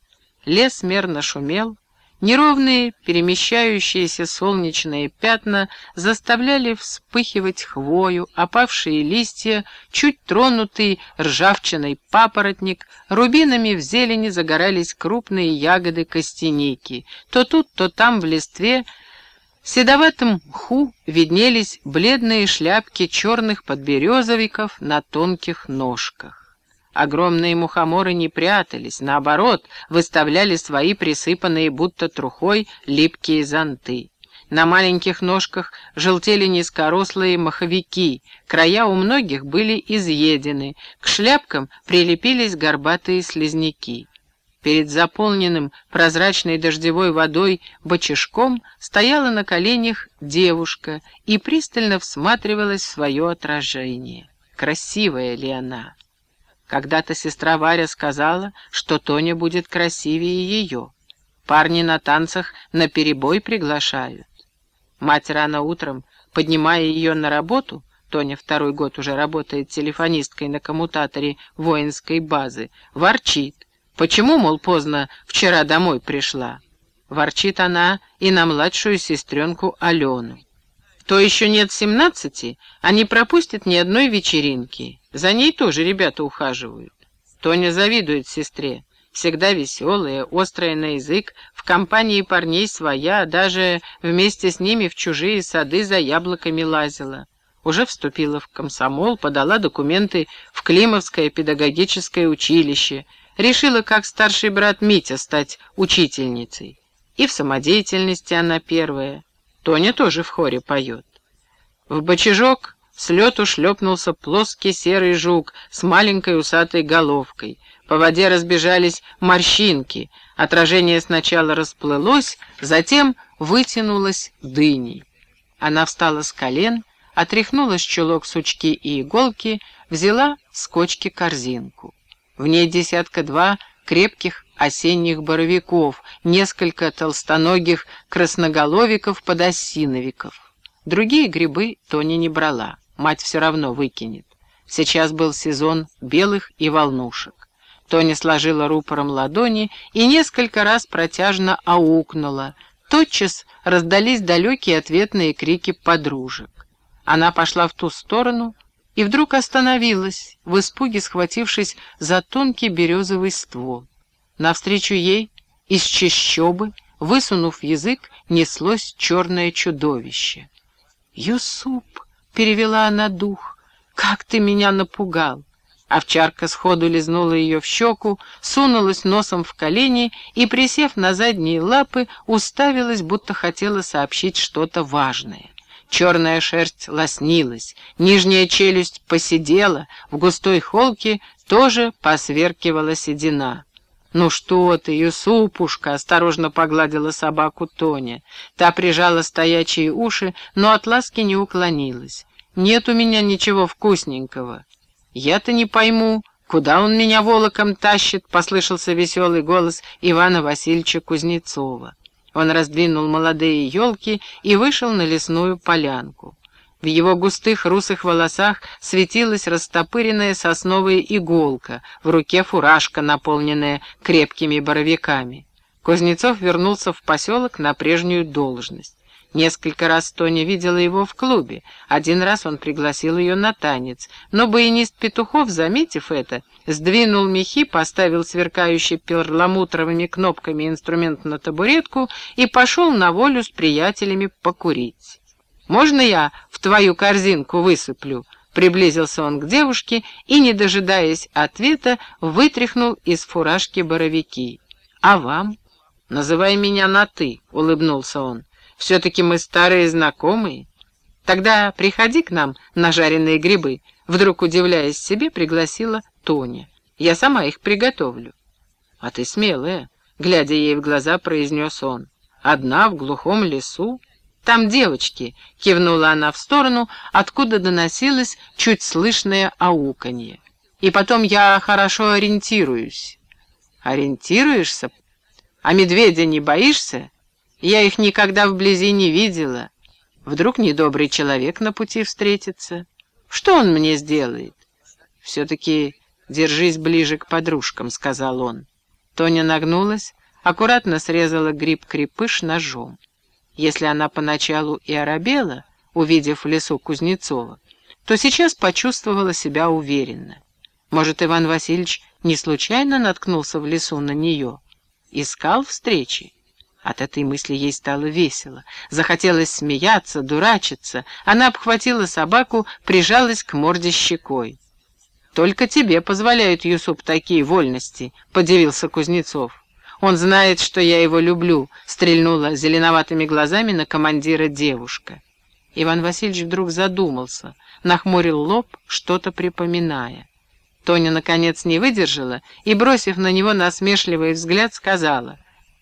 Лес мерно шумел, Неровные, перемещающиеся солнечные пятна заставляли вспыхивать хвою, опавшие листья, чуть тронутый ржавчиной папоротник, рубинами в зелени загорались крупные ягоды костяники. То тут, то там в листве седоватым мху виднелись бледные шляпки черных подберезовиков на тонких ножках. Огромные мухоморы не прятались, наоборот, выставляли свои присыпанные будто трухой липкие зонты. На маленьких ножках желтели низкорослые маховики, края у многих были изъедены, к шляпкам прилепились горбатые слизняки. Перед заполненным прозрачной дождевой водой бочишком стояла на коленях девушка и пристально всматривалась в свое отражение. Красивая ли она? Когда-то сестра Варя сказала, что Тоня будет красивее ее. Парни на танцах на перебой приглашают. Мать рано утром, поднимая ее на работу, Тоня второй год уже работает телефонисткой на коммутаторе воинской базы, ворчит. Почему, мол, поздно вчера домой пришла? Ворчит она и на младшую сестренку Алену. То еще нет семнадцати, а не пропустит ни одной вечеринки. За ней тоже ребята ухаживают. Тоня завидует сестре. Всегда веселая, острая на язык, в компании парней своя, даже вместе с ними в чужие сады за яблоками лазила. Уже вступила в комсомол, подала документы в Климовское педагогическое училище, решила, как старший брат Митя, стать учительницей. И в самодеятельности она первая. Тоня тоже в хоре поет. В бочажок с лету шлепнулся плоский серый жук с маленькой усатой головкой. По воде разбежались морщинки. Отражение сначала расплылось, затем вытянулось дыней. Она встала с колен, отряхнула с чулок сучки и иголки, взяла с кочки корзинку. В ней десятка-два крепких осенних боровиков, несколько толстоногих красноголовиков-подосиновиков. Другие грибы Тоня не брала, мать все равно выкинет. Сейчас был сезон белых и волнушек. Тоня сложила рупором ладони и несколько раз протяжно аукнула. Тотчас раздались далекие ответные крики подружек. Она пошла в ту сторону и вдруг остановилась, в испуге схватившись за тонкий березовый ствол. Навстречу ей из чащобы, высунув язык, неслось черное чудовище. «Юсуп!» — перевела она дух. «Как ты меня напугал!» Овчарка сходу лизнула ее в щеку, сунулась носом в колени и, присев на задние лапы, уставилась, будто хотела сообщить что-то важное. Черная шерсть лоснилась, нижняя челюсть посидела, в густой холке тоже посверкивала седина. «Ну что ты, Юсупушка!» — осторожно погладила собаку Тоня. Та прижала стоячие уши, но от ласки не уклонилась. «Нет у меня ничего вкусненького». «Я-то не пойму, куда он меня волоком тащит?» — послышался веселый голос Ивана Васильевича Кузнецова. Он раздвинул молодые елки и вышел на лесную полянку. В его густых русых волосах светилась растопыренная сосновая иголка, в руке фуражка, наполненная крепкими боровиками. Кузнецов вернулся в поселок на прежнюю должность. Несколько раз Тоня видела его в клубе. Один раз он пригласил ее на танец. Но баянист Петухов, заметив это, сдвинул мехи, поставил сверкающий перламутровыми кнопками инструмент на табуретку и пошел на волю с приятелями покурить. «Можно я в твою корзинку высыплю?» Приблизился он к девушке и, не дожидаясь ответа, вытряхнул из фуражки боровики. «А вам?» «Называй меня на «ты», — улыбнулся он. «Все-таки мы старые знакомые. Тогда приходи к нам на жареные грибы», — вдруг удивляясь себе, пригласила Тоня. «Я сама их приготовлю». «А ты смелая», — глядя ей в глаза, произнес он. «Одна в глухом лесу?» «Там девочки!» — кивнула она в сторону, откуда доносилось чуть слышное ауканье. «И потом я хорошо ориентируюсь». «Ориентируешься? А медведя не боишься? Я их никогда вблизи не видела. Вдруг недобрый человек на пути встретится? Что он мне сделает?» «Все-таки держись ближе к подружкам», — сказал он. Тоня нагнулась, аккуратно срезала гриб-крепыш ножом. Если она поначалу и оробела, увидев в лесу Кузнецова, то сейчас почувствовала себя уверенно. Может, Иван Васильевич не случайно наткнулся в лесу на нее? Искал встречи? От этой мысли ей стало весело. Захотелось смеяться, дурачиться. Она обхватила собаку, прижалась к морде щекой. «Только тебе позволяют, Юсуп, такие вольности», — подивился Кузнецов. Он знает, что я его люблю», — стрельнула зеленоватыми глазами на командира девушка. Иван Васильевич вдруг задумался, нахмурил лоб, что-то припоминая. Тоня, наконец, не выдержала и, бросив на него насмешливый взгляд, сказала,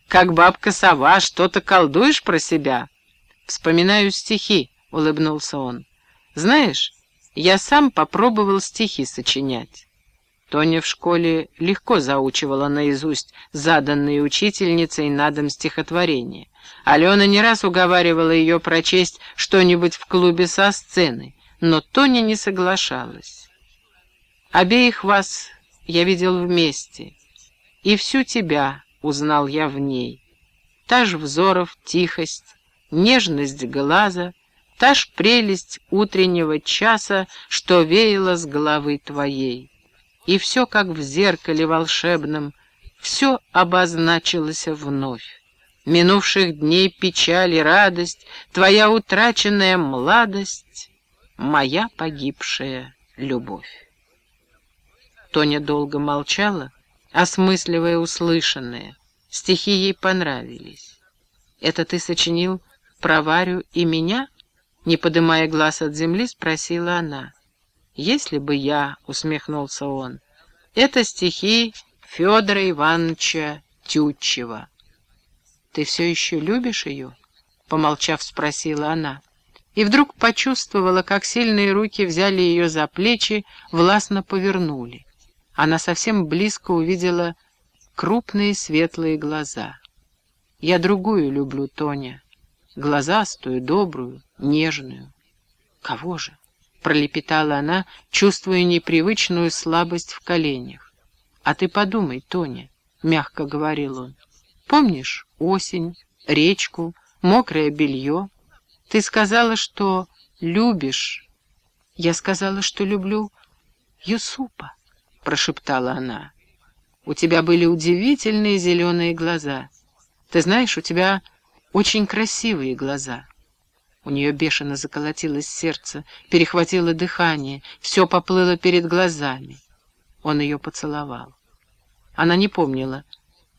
«Как бабка-сова, что-то колдуешь про себя?» «Вспоминаю стихи», — улыбнулся он. «Знаешь, я сам попробовал стихи сочинять». Тоня в школе легко заучивала наизусть заданные учительницей на дом стихотворения. Алена не раз уговаривала ее прочесть что-нибудь в клубе со сцены, но Тоня не соглашалась. «Обеих вас я видел вместе, и всю тебя узнал я в ней. Та ж взоров тихость, нежность глаза, та ж прелесть утреннего часа, что веяла с головы твоей» и все, как в зеркале волшебном, все обозначилось вновь. Минувших дней печаль и радость, твоя утраченная младость, моя погибшая любовь. Тоня долго молчала, осмысливая услышанное. Стихи ей понравились. «Это ты сочинил про Варю и меня?» Не подымая глаз от земли, спросила она. «Если бы я», — усмехнулся он, — «это стихи Федора Ивановича Тютчева». «Ты все еще любишь ее?» — помолчав, спросила она. И вдруг почувствовала, как сильные руки взяли ее за плечи, властно повернули. Она совсем близко увидела крупные светлые глаза. «Я другую люблю, Тоня, глазастую, добрую, нежную». «Кого же?» Пролепетала она, чувствуя непривычную слабость в коленях. «А ты подумай, Тоня», — мягко говорил он. «Помнишь осень, речку, мокрое белье? Ты сказала, что любишь». «Я сказала, что люблю Юсупа», — прошептала она. «У тебя были удивительные зеленые глаза. Ты знаешь, у тебя очень красивые глаза». У нее бешено заколотилось сердце, перехватило дыхание, все поплыло перед глазами. Он ее поцеловал. Она не помнила,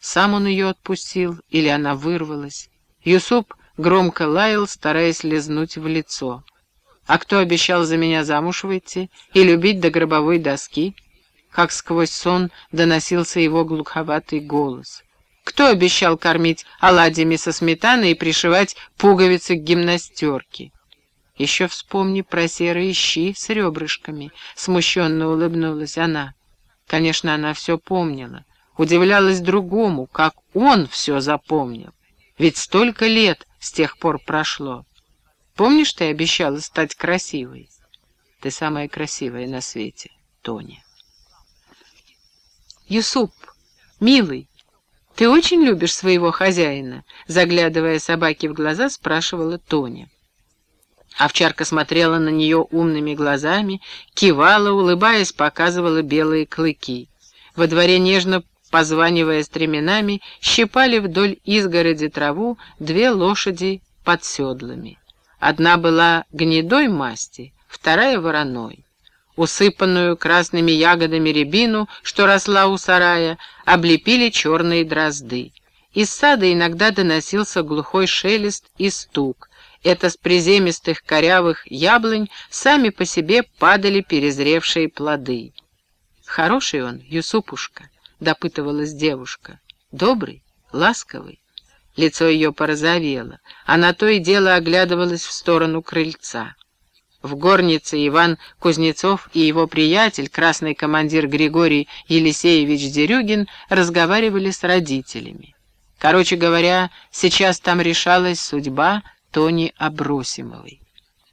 сам он ее отпустил или она вырвалась. Юсуп громко лаял, стараясь лизнуть в лицо. «А кто обещал за меня замуж выйти и любить до гробовой доски?» Как сквозь сон доносился его глуховатый голос — кто обещал кормить оладьями со сметаной и пришивать пуговицы к гимнастерке? Еще вспомни про серые щи с ребрышками, смущенно улыбнулась она. Конечно, она все помнила. Удивлялась другому, как он все запомнил. Ведь столько лет с тех пор прошло. Помнишь, ты обещала стать красивой? Ты самая красивая на свете, Тоня. Юсуп, милый, «Ты очень любишь своего хозяина?» Заглядывая собаке в глаза, спрашивала Тоня. Овчарка смотрела на нее умными глазами, кивала, улыбаясь, показывала белые клыки. Во дворе, нежно позванивая стременами, щипали вдоль изгороди траву две лошади под седлами. Одна была гнедой масти, вторая — вороной усыпанную красными ягодами рябину, что росла у сарая, облепили черные дрозды. Из сада иногда доносился глухой шелест и стук. Это с приземистых корявых яблонь сами по себе падали перезревшие плоды. «Хороший он, Юсупушка», — допытывалась девушка. «Добрый, ласковый». Лицо ее порозовело. Она то и дело оглядывалась в сторону крыльца. В горнице Иван Кузнецов и его приятель, красный командир Григорий Елисеевич Дерюгин, разговаривали с родителями. Короче говоря, сейчас там решалась судьба Тони Абросимовой.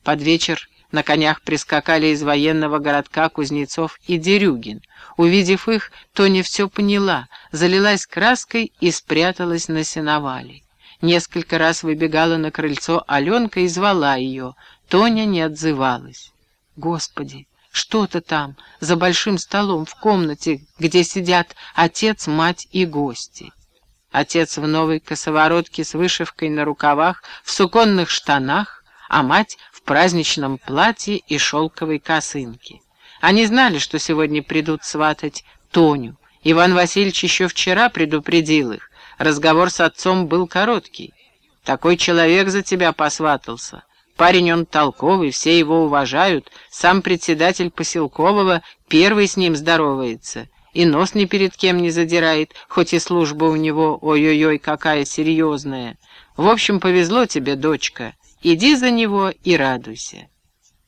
Под вечер на конях прискакали из военного городка Кузнецов и Дерюгин. Увидев их, Тоня все поняла, залилась краской и спряталась на сеновале. Несколько раз выбегала на крыльцо Аленка и звала ее — Тоня не отзывалась. Господи, что-то там, за большим столом в комнате, где сидят отец, мать и гости. Отец в новой косоворотке с вышивкой на рукавах, в суконных штанах, а мать в праздничном платье и шелковой косынке. Они знали, что сегодня придут сватать Тоню. Иван Васильевич еще вчера предупредил их. Разговор с отцом был короткий. «Такой человек за тебя посватался. Парень он толковый, все его уважают, сам председатель Поселкового первый с ним здоровается, и нос ни перед кем не задирает, хоть и служба у него, ой-ой-ой, какая серьезная. В общем, повезло тебе, дочка, иди за него и радуйся.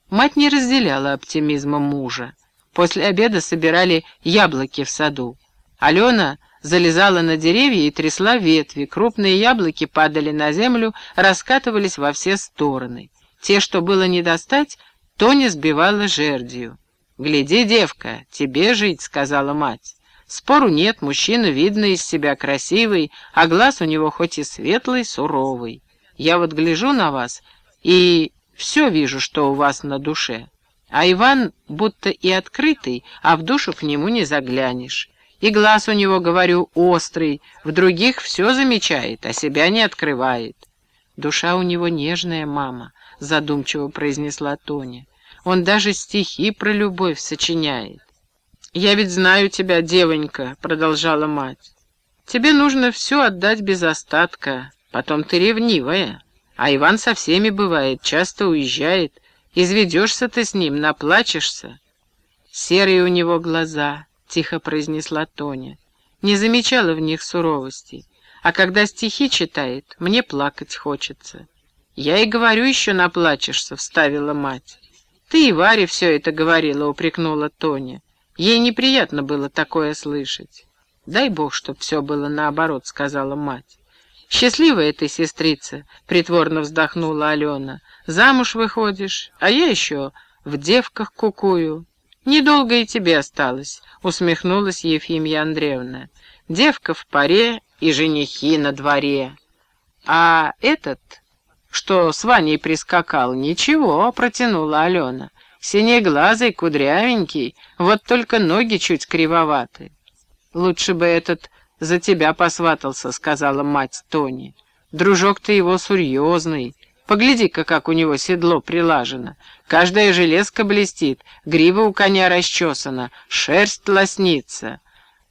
Мать не разделяла оптимизма мужа. После обеда собирали яблоки в саду. Алена залезала на деревья и трясла ветви. Крупные яблоки падали на землю, раскатывались во все стороны. Те, что было не достать, Тоня сбивала жердью. «Гляди, девка, тебе жить», — сказала мать. Спору нет, мужчина видно из себя красивый, а глаз у него хоть и светлый, суровый. Я вот гляжу на вас и все вижу, что у вас на душе. А Иван будто и открытый, а в душу к нему не заглянешь. И глаз у него, говорю, острый, в других все замечает, а себя не открывает. Душа у него нежная, мама, задумчиво произнесла Тоня. Он даже стихи про любовь сочиняет. «Я ведь знаю тебя, девонька», — продолжала мать. «Тебе нужно все отдать без остатка, потом ты ревнивая. А Иван со всеми бывает, часто уезжает. Изведешься ты с ним, наплачешься». «Серые у него глаза», — тихо произнесла Тоня. Не замечала в них суровости. А когда стихи читает, мне плакать хочется. «Я и говорю, еще наплачешься», — вставила мать. «Ты и Варе все это говорила», — упрекнула Тоня. Ей неприятно было такое слышать. «Дай бог, чтоб все было наоборот», — сказала мать. «Счастливая ты, сестрица», — притворно вздохнула Алена. «Замуж выходишь, а я еще в девках кукую». «Недолго и тебе осталось», — усмехнулась Ефимья Андреевна. «Девка в паре и женихи на дворе». «А этот, что с Ваней прискакал, ничего», — протянула Алена. Синеглазый, кудрявенький, вот только ноги чуть кривоваты. «Лучше бы этот за тебя посватался», — сказала мать Тони. «Дружок ты его серьезный. Погляди-ка, как у него седло прилажено. Каждая железка блестит, грива у коня расчесана, шерсть лоснится.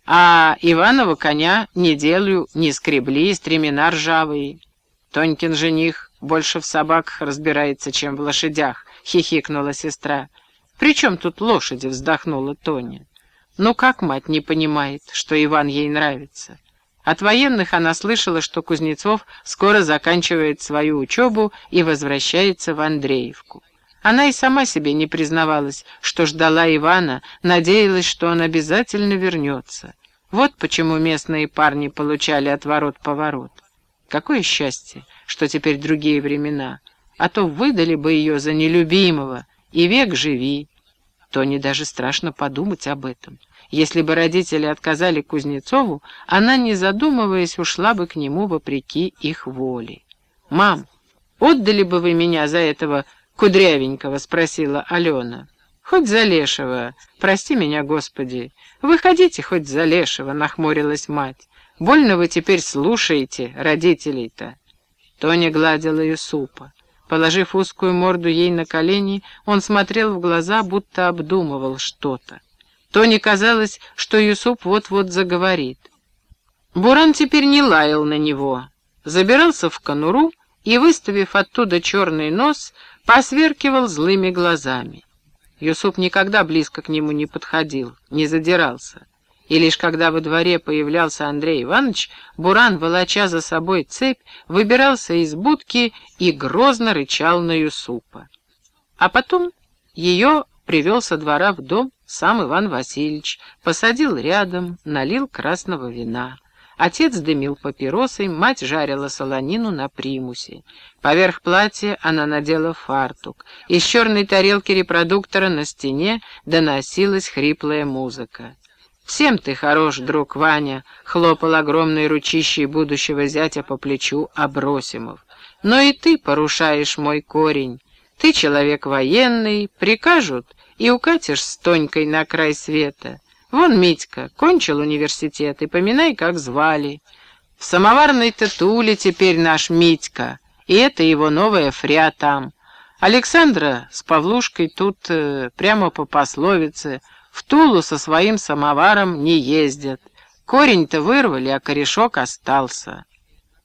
А Иванова коня неделю не скребли, стремена ржавые. Тонькин жених больше в собаках разбирается, чем в лошадях хихикнула сестра. «При чем тут лошади?» — вздохнула Тоня. «Ну как мать не понимает, что Иван ей нравится?» От военных она слышала, что Кузнецов скоро заканчивает свою учебу и возвращается в Андреевку. Она и сама себе не признавалась, что ждала Ивана, надеялась, что он обязательно вернется. Вот почему местные парни получали отворот-поворот. Какое счастье, что теперь другие времена — а то выдали бы ее за нелюбимого, и век живи. Тоне даже страшно подумать об этом. Если бы родители отказали Кузнецову, она, не задумываясь, ушла бы к нему вопреки их воле. «Мам, отдали бы вы меня за этого кудрявенького?» — спросила Алена. «Хоть за лешего. Прости меня, Господи. Выходите хоть за лешего», — нахмурилась мать. «Больно вы теперь слушаете родителей-то». Тоня гладила ее супа. Положив узкую морду ей на колени, он смотрел в глаза, будто обдумывал что-то. Тоне казалось, что Юсуп вот-вот заговорит. Буран теперь не лаял на него, забирался в конуру и, выставив оттуда черный нос, посверкивал злыми глазами. Юсуп никогда близко к нему не подходил, не задирался и лишь когда во дворе появлялся Андрей Иванович, Буран, волоча за собой цепь, выбирался из будки и грозно рычал на Юсупа. А потом ее привел со двора в дом сам Иван Васильевич, посадил рядом, налил красного вина. Отец дымил папиросой, мать жарила солонину на примусе. Поверх платья она надела фартук. Из черной тарелки репродуктора на стене доносилась хриплая музыка. «Всем ты хорош, друг Ваня», — хлопал огромной ручищей будущего зятя по плечу Абросимов. «Но и ты порушаешь мой корень. Ты человек военный, прикажут, и укатишь с Тонькой на край света. Вон Митька, кончил университет, и поминай, как звали. В самоварной-то туле теперь наш Митька, и это его новая фря там. Александра с Павлушкой тут э, прямо по пословице — в Тулу со своим самоваром не ездят. Корень-то вырвали, а корешок остался.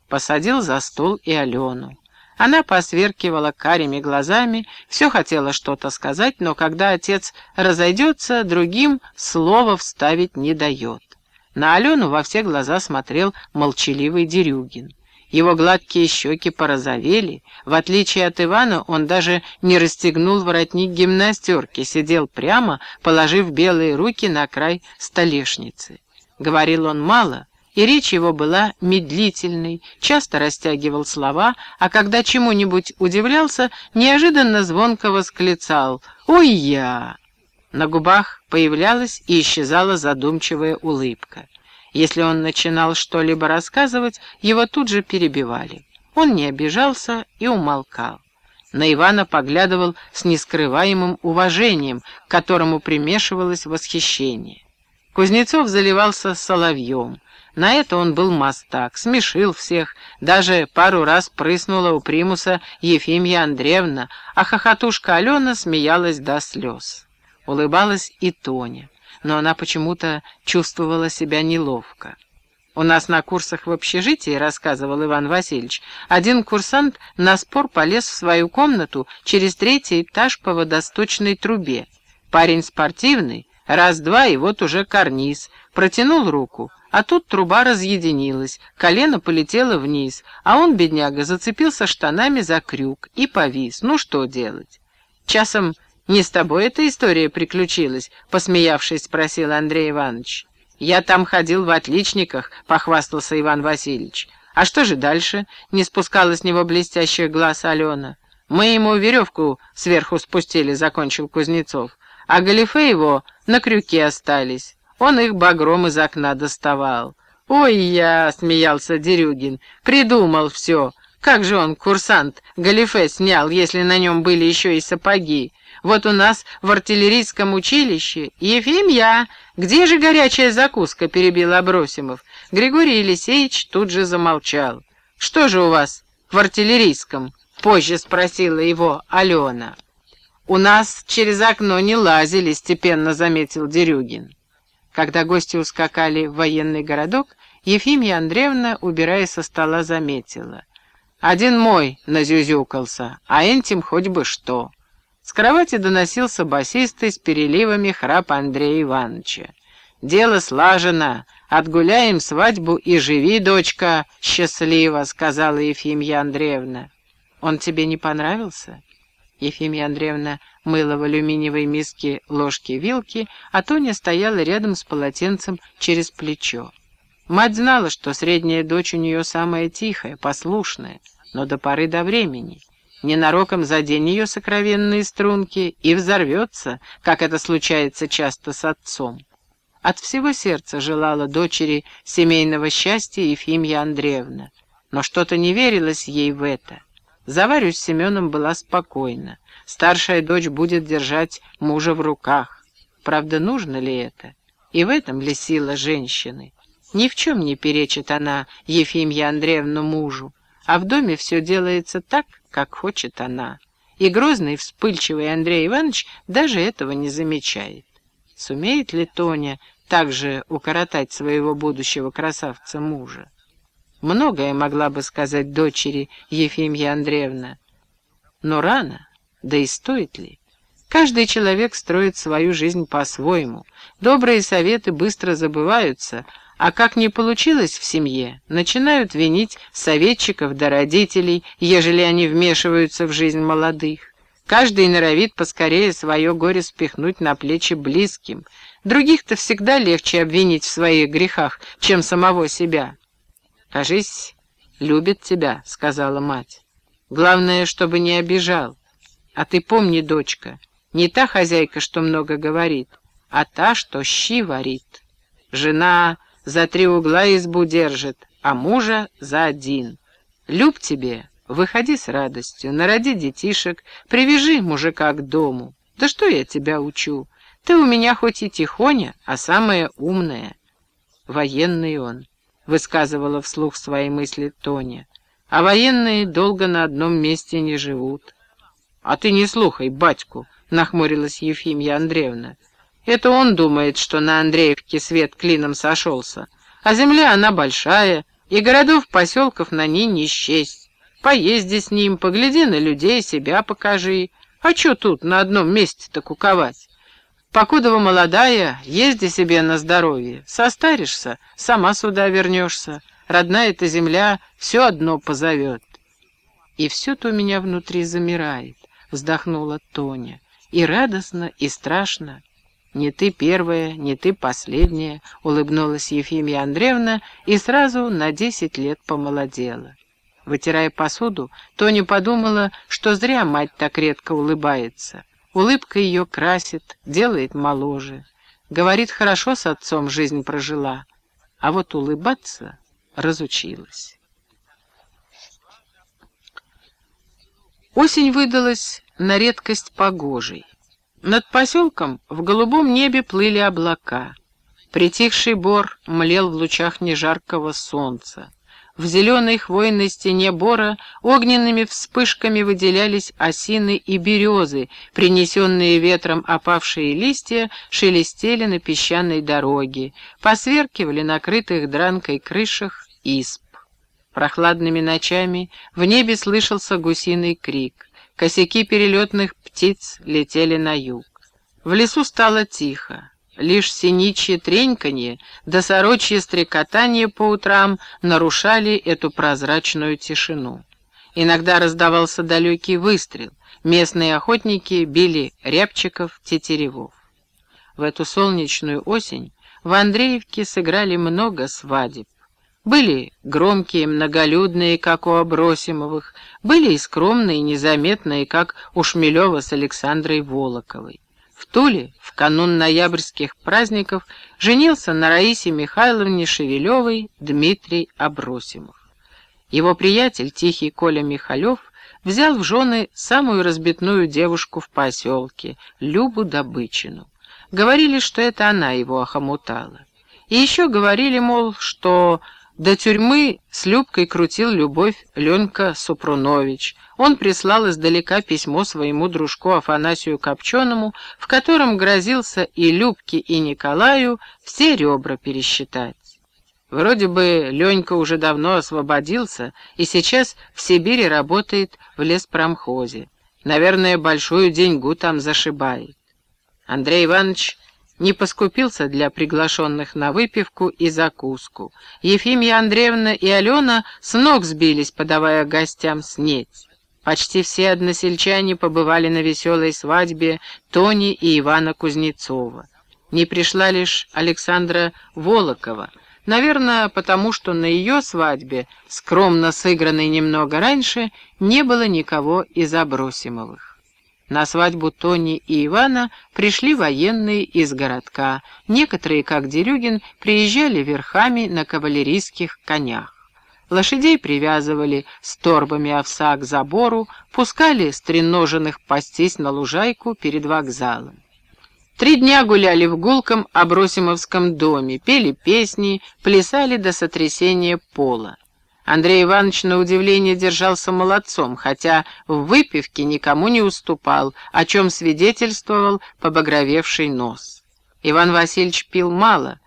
Посадил за стол и Алену. Она посверкивала карими глазами, все хотела что-то сказать, но когда отец разойдется, другим слова вставить не дает. На Алену во все глаза смотрел молчаливый Дерюгин. Его гладкие щеки порозовели. В отличие от Ивана, он даже не расстегнул воротник гимнастерки, сидел прямо, положив белые руки на край столешницы. Говорил он мало, и речь его была медлительной, часто растягивал слова, а когда чему-нибудь удивлялся, неожиданно звонко восклицал «Ой я!». На губах появлялась и исчезала задумчивая улыбка. Если он начинал что-либо рассказывать, его тут же перебивали. Он не обижался и умолкал. На Ивана поглядывал с нескрываемым уважением, к которому примешивалось восхищение. Кузнецов заливался соловьем. На это он был мастак, смешил всех, даже пару раз прыснула у примуса Ефимья Андреевна, а хохотушка Алена смеялась до слез. Улыбалась и Тоня но она почему-то чувствовала себя неловко. «У нас на курсах в общежитии, — рассказывал Иван Васильевич, — один курсант на спор полез в свою комнату через третий этаж по водосточной трубе. Парень спортивный, раз-два, и вот уже карниз. Протянул руку, а тут труба разъединилась, колено полетело вниз, а он, бедняга, зацепился штанами за крюк и повис. Ну что делать? Часом «Не с тобой эта история приключилась?» — посмеявшись, спросил Андрей Иванович. «Я там ходил в отличниках», — похвастался Иван Васильевич. «А что же дальше?» — не спускала с него блестящих глаз Алена. «Мы ему веревку сверху спустили», — закончил Кузнецов. «А галифе его на крюке остались. Он их багром из окна доставал». «Ой я!» — смеялся Дерюгин. «Придумал все. Как же он, курсант, галифе снял, если на нем были еще и сапоги? Вот у нас в артиллерийском училище... Ефимья, где же горячая закуска?» — перебил Абросимов. Григорий Елисеевич тут же замолчал. «Что же у вас в артиллерийском?» — позже спросила его Алена. «У нас через окно не лазили», — степенно заметил Дерюгин. Когда гости ускакали в военный городок, Ефимия Андреевна, убирая со стола, заметила. «Один мой назюзюкался, а этим хоть бы что». С кровати доносился басистый с переливами храп Андрея Ивановича. «Дело слажено. Отгуляем свадьбу и живи, дочка, счастливо», — сказала Ефимья Андреевна. «Он тебе не понравился?» Ефимия Андреевна мыла в алюминиевой миске ложки-вилки, а Тоня стояла рядом с полотенцем через плечо. Мать знала, что средняя дочь у нее самая тихая, послушная, но до поры до времени ненароком задень ее сокровенные струнки и взорвется, как это случается часто с отцом. От всего сердца желала дочери семейного счастья Ефимья Андреевна, но что-то не верилось ей в это. Заварю с Семеном была спокойна. Старшая дочь будет держать мужа в руках. Правда, нужно ли это? И в этом ли сила женщины? Ни в чем не перечит она Ефимья Андреевну мужу, а в доме все делается так, как хочет она. И грозный, вспыльчивый Андрей Иванович даже этого не замечает. Сумеет ли Тоня также укоротать своего будущего красавца мужа? Многое могла бы сказать дочери Ефимья Андреевна. Но рано, да и стоит ли? Каждый человек строит свою жизнь по-своему. Добрые советы быстро забываются, а как не получилось в семье, начинают винить советчиков да родителей, ежели они вмешиваются в жизнь молодых. Каждый норовит поскорее свое горе спихнуть на плечи близким. Других-то всегда легче обвинить в своих грехах, чем самого себя. «Кажись, любит тебя», — сказала мать. «Главное, чтобы не обижал. А ты помни, дочка, не та хозяйка, что много говорит, а та, что щи варит. Жена за три угла избу держит, а мужа за один. Люб тебе, выходи с радостью, народи детишек, привяжи мужика к дому. Да что я тебя учу? Ты у меня хоть и тихоня, а самая умная. Военный он, высказывала вслух свои мысли Тоня. А военные долго на одном месте не живут. А ты не слухай, батьку, нахмурилась Ефимья Андреевна. Это он думает, что на Андреевке свет клином сошелся. А земля она большая, и городов, поселков на ней не счесть. Поезди с ним, погляди на людей, себя покажи. А чё тут на одном месте-то куковать? Покудова молодая, езди себе на здоровье. Состаришься, сама сюда вернешься. родная эта земля все одно позовет. И все-то у меня внутри замирает, вздохнула Тоня. И радостно, и страшно. «Не ты первая, не ты последняя», — улыбнулась Ефимия Андреевна и сразу на десять лет помолодела. Вытирая посуду, Тоня подумала, что зря мать так редко улыбается. Улыбка ее красит, делает моложе. Говорит, хорошо с отцом жизнь прожила, а вот улыбаться разучилась. Осень выдалась на редкость погожей. Над поселком в голубом небе плыли облака. Притихший бор млел в лучах нежаркого солнца. В зеленой хвойной стене бора огненными вспышками выделялись осины и березы, принесенные ветром опавшие листья шелестели на песчаной дороге, посверкивали на крытых дранкой крышах исп. Прохладными ночами в небе слышался гусиный крик. Косяки перелетных птиц летели на юг. В лесу стало тихо. Лишь синичье треньканье да сорочье стрекотание по утрам нарушали эту прозрачную тишину. Иногда раздавался далекий выстрел. Местные охотники били рябчиков, тетеревов. В эту солнечную осень в Андреевке сыграли много свадеб. Были громкие, многолюдные, как у Абросимовых, были и скромные, незаметные, как у Шмелева с Александрой Волоковой. В Туле в канун ноябрьских праздников женился на Раисе Михайловне Шевелевой Дмитрий Абросимов. Его приятель, тихий Коля Михалев, взял в жены самую разбитную девушку в поселке, Любу Добычину. Говорили, что это она его охомутала. И еще говорили, мол, что до тюрьмы с Любкой крутил любовь Ленка Супрунович. Он прислал издалека письмо своему дружку Афанасию Копченому, в котором грозился и Любке, и Николаю все ребра пересчитать. Вроде бы Ленька уже давно освободился и сейчас в Сибири работает в леспромхозе. Наверное, большую деньгу там зашибает. Андрей Иванович не поскупился для приглашенных на выпивку и закуску. Ефимия Андреевна и Алена с ног сбились, подавая гостям снеть. Почти все односельчане побывали на веселой свадьбе Тони и Ивана Кузнецова. Не пришла лишь Александра Волокова, наверное, потому что на ее свадьбе, скромно сыгранной немного раньше, не было никого из Абросимовых. На свадьбу Тони и Ивана пришли военные из городка. Некоторые, как Дерюгин, приезжали верхами на кавалерийских конях. Лошадей привязывали с торбами овса к забору, пускали стреноженных пастись на лужайку перед вокзалом. Три дня гуляли в гулком Абросимовском доме, пели песни, плясали до сотрясения пола. Андрей Иванович на удивление держался молодцом, хотя в выпивке никому не уступал, о чем свидетельствовал побагровевший нос. Иван Васильевич пил мало.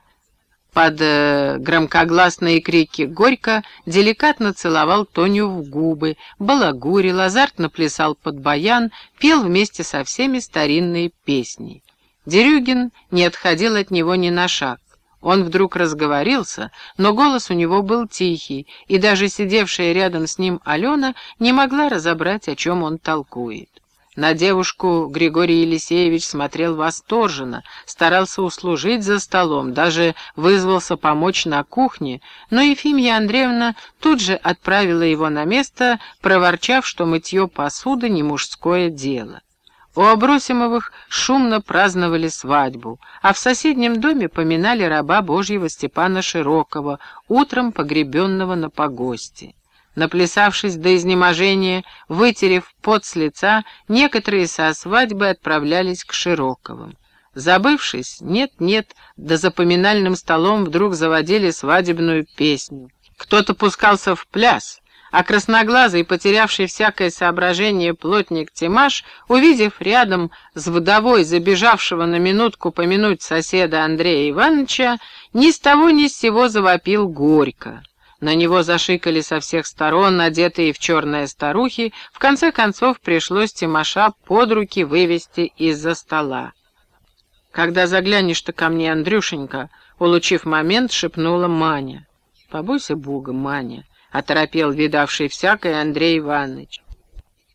Под э, громкогласные крики «Горько» деликатно целовал Тоню в губы, балагурил, азартно плясал под баян, пел вместе со всеми старинные песни. Дерюгин не отходил от него ни на шаг. Он вдруг разговорился, но голос у него был тихий, и даже сидевшая рядом с ним Алена не могла разобрать, о чем он толкует. На девушку Григорий Елисеевич смотрел восторженно, старался услужить за столом, даже вызвался помочь на кухне, но Ефимия Андреевна тут же отправила его на место, проворчав, что мытье посуды не мужское дело. У Абросимовых шумно праздновали свадьбу, а в соседнем доме поминали раба Божьего Степана Широкого, утром погребенного на погосте. Наплясавшись до изнеможения, вытерев пот с лица, некоторые со свадьбы отправлялись к Широковым. Забывшись, нет-нет, да за поминальным столом вдруг заводили свадебную песню. Кто-то пускался в пляс — а красноглазый, потерявший всякое соображение плотник Тимаш, увидев рядом с вдовой, забежавшего на минутку помянуть соседа Андрея Ивановича, ни с того ни с сего завопил горько. На него зашикали со всех сторон, одетые в черные старухи, в конце концов пришлось Тимоша под руки вывести из-за стола. «Когда заглянешь-то ко мне, Андрюшенька», улучив момент, шепнула Маня. Побойся Бога, Маня, — оторопел видавший всякое Андрей Иванович.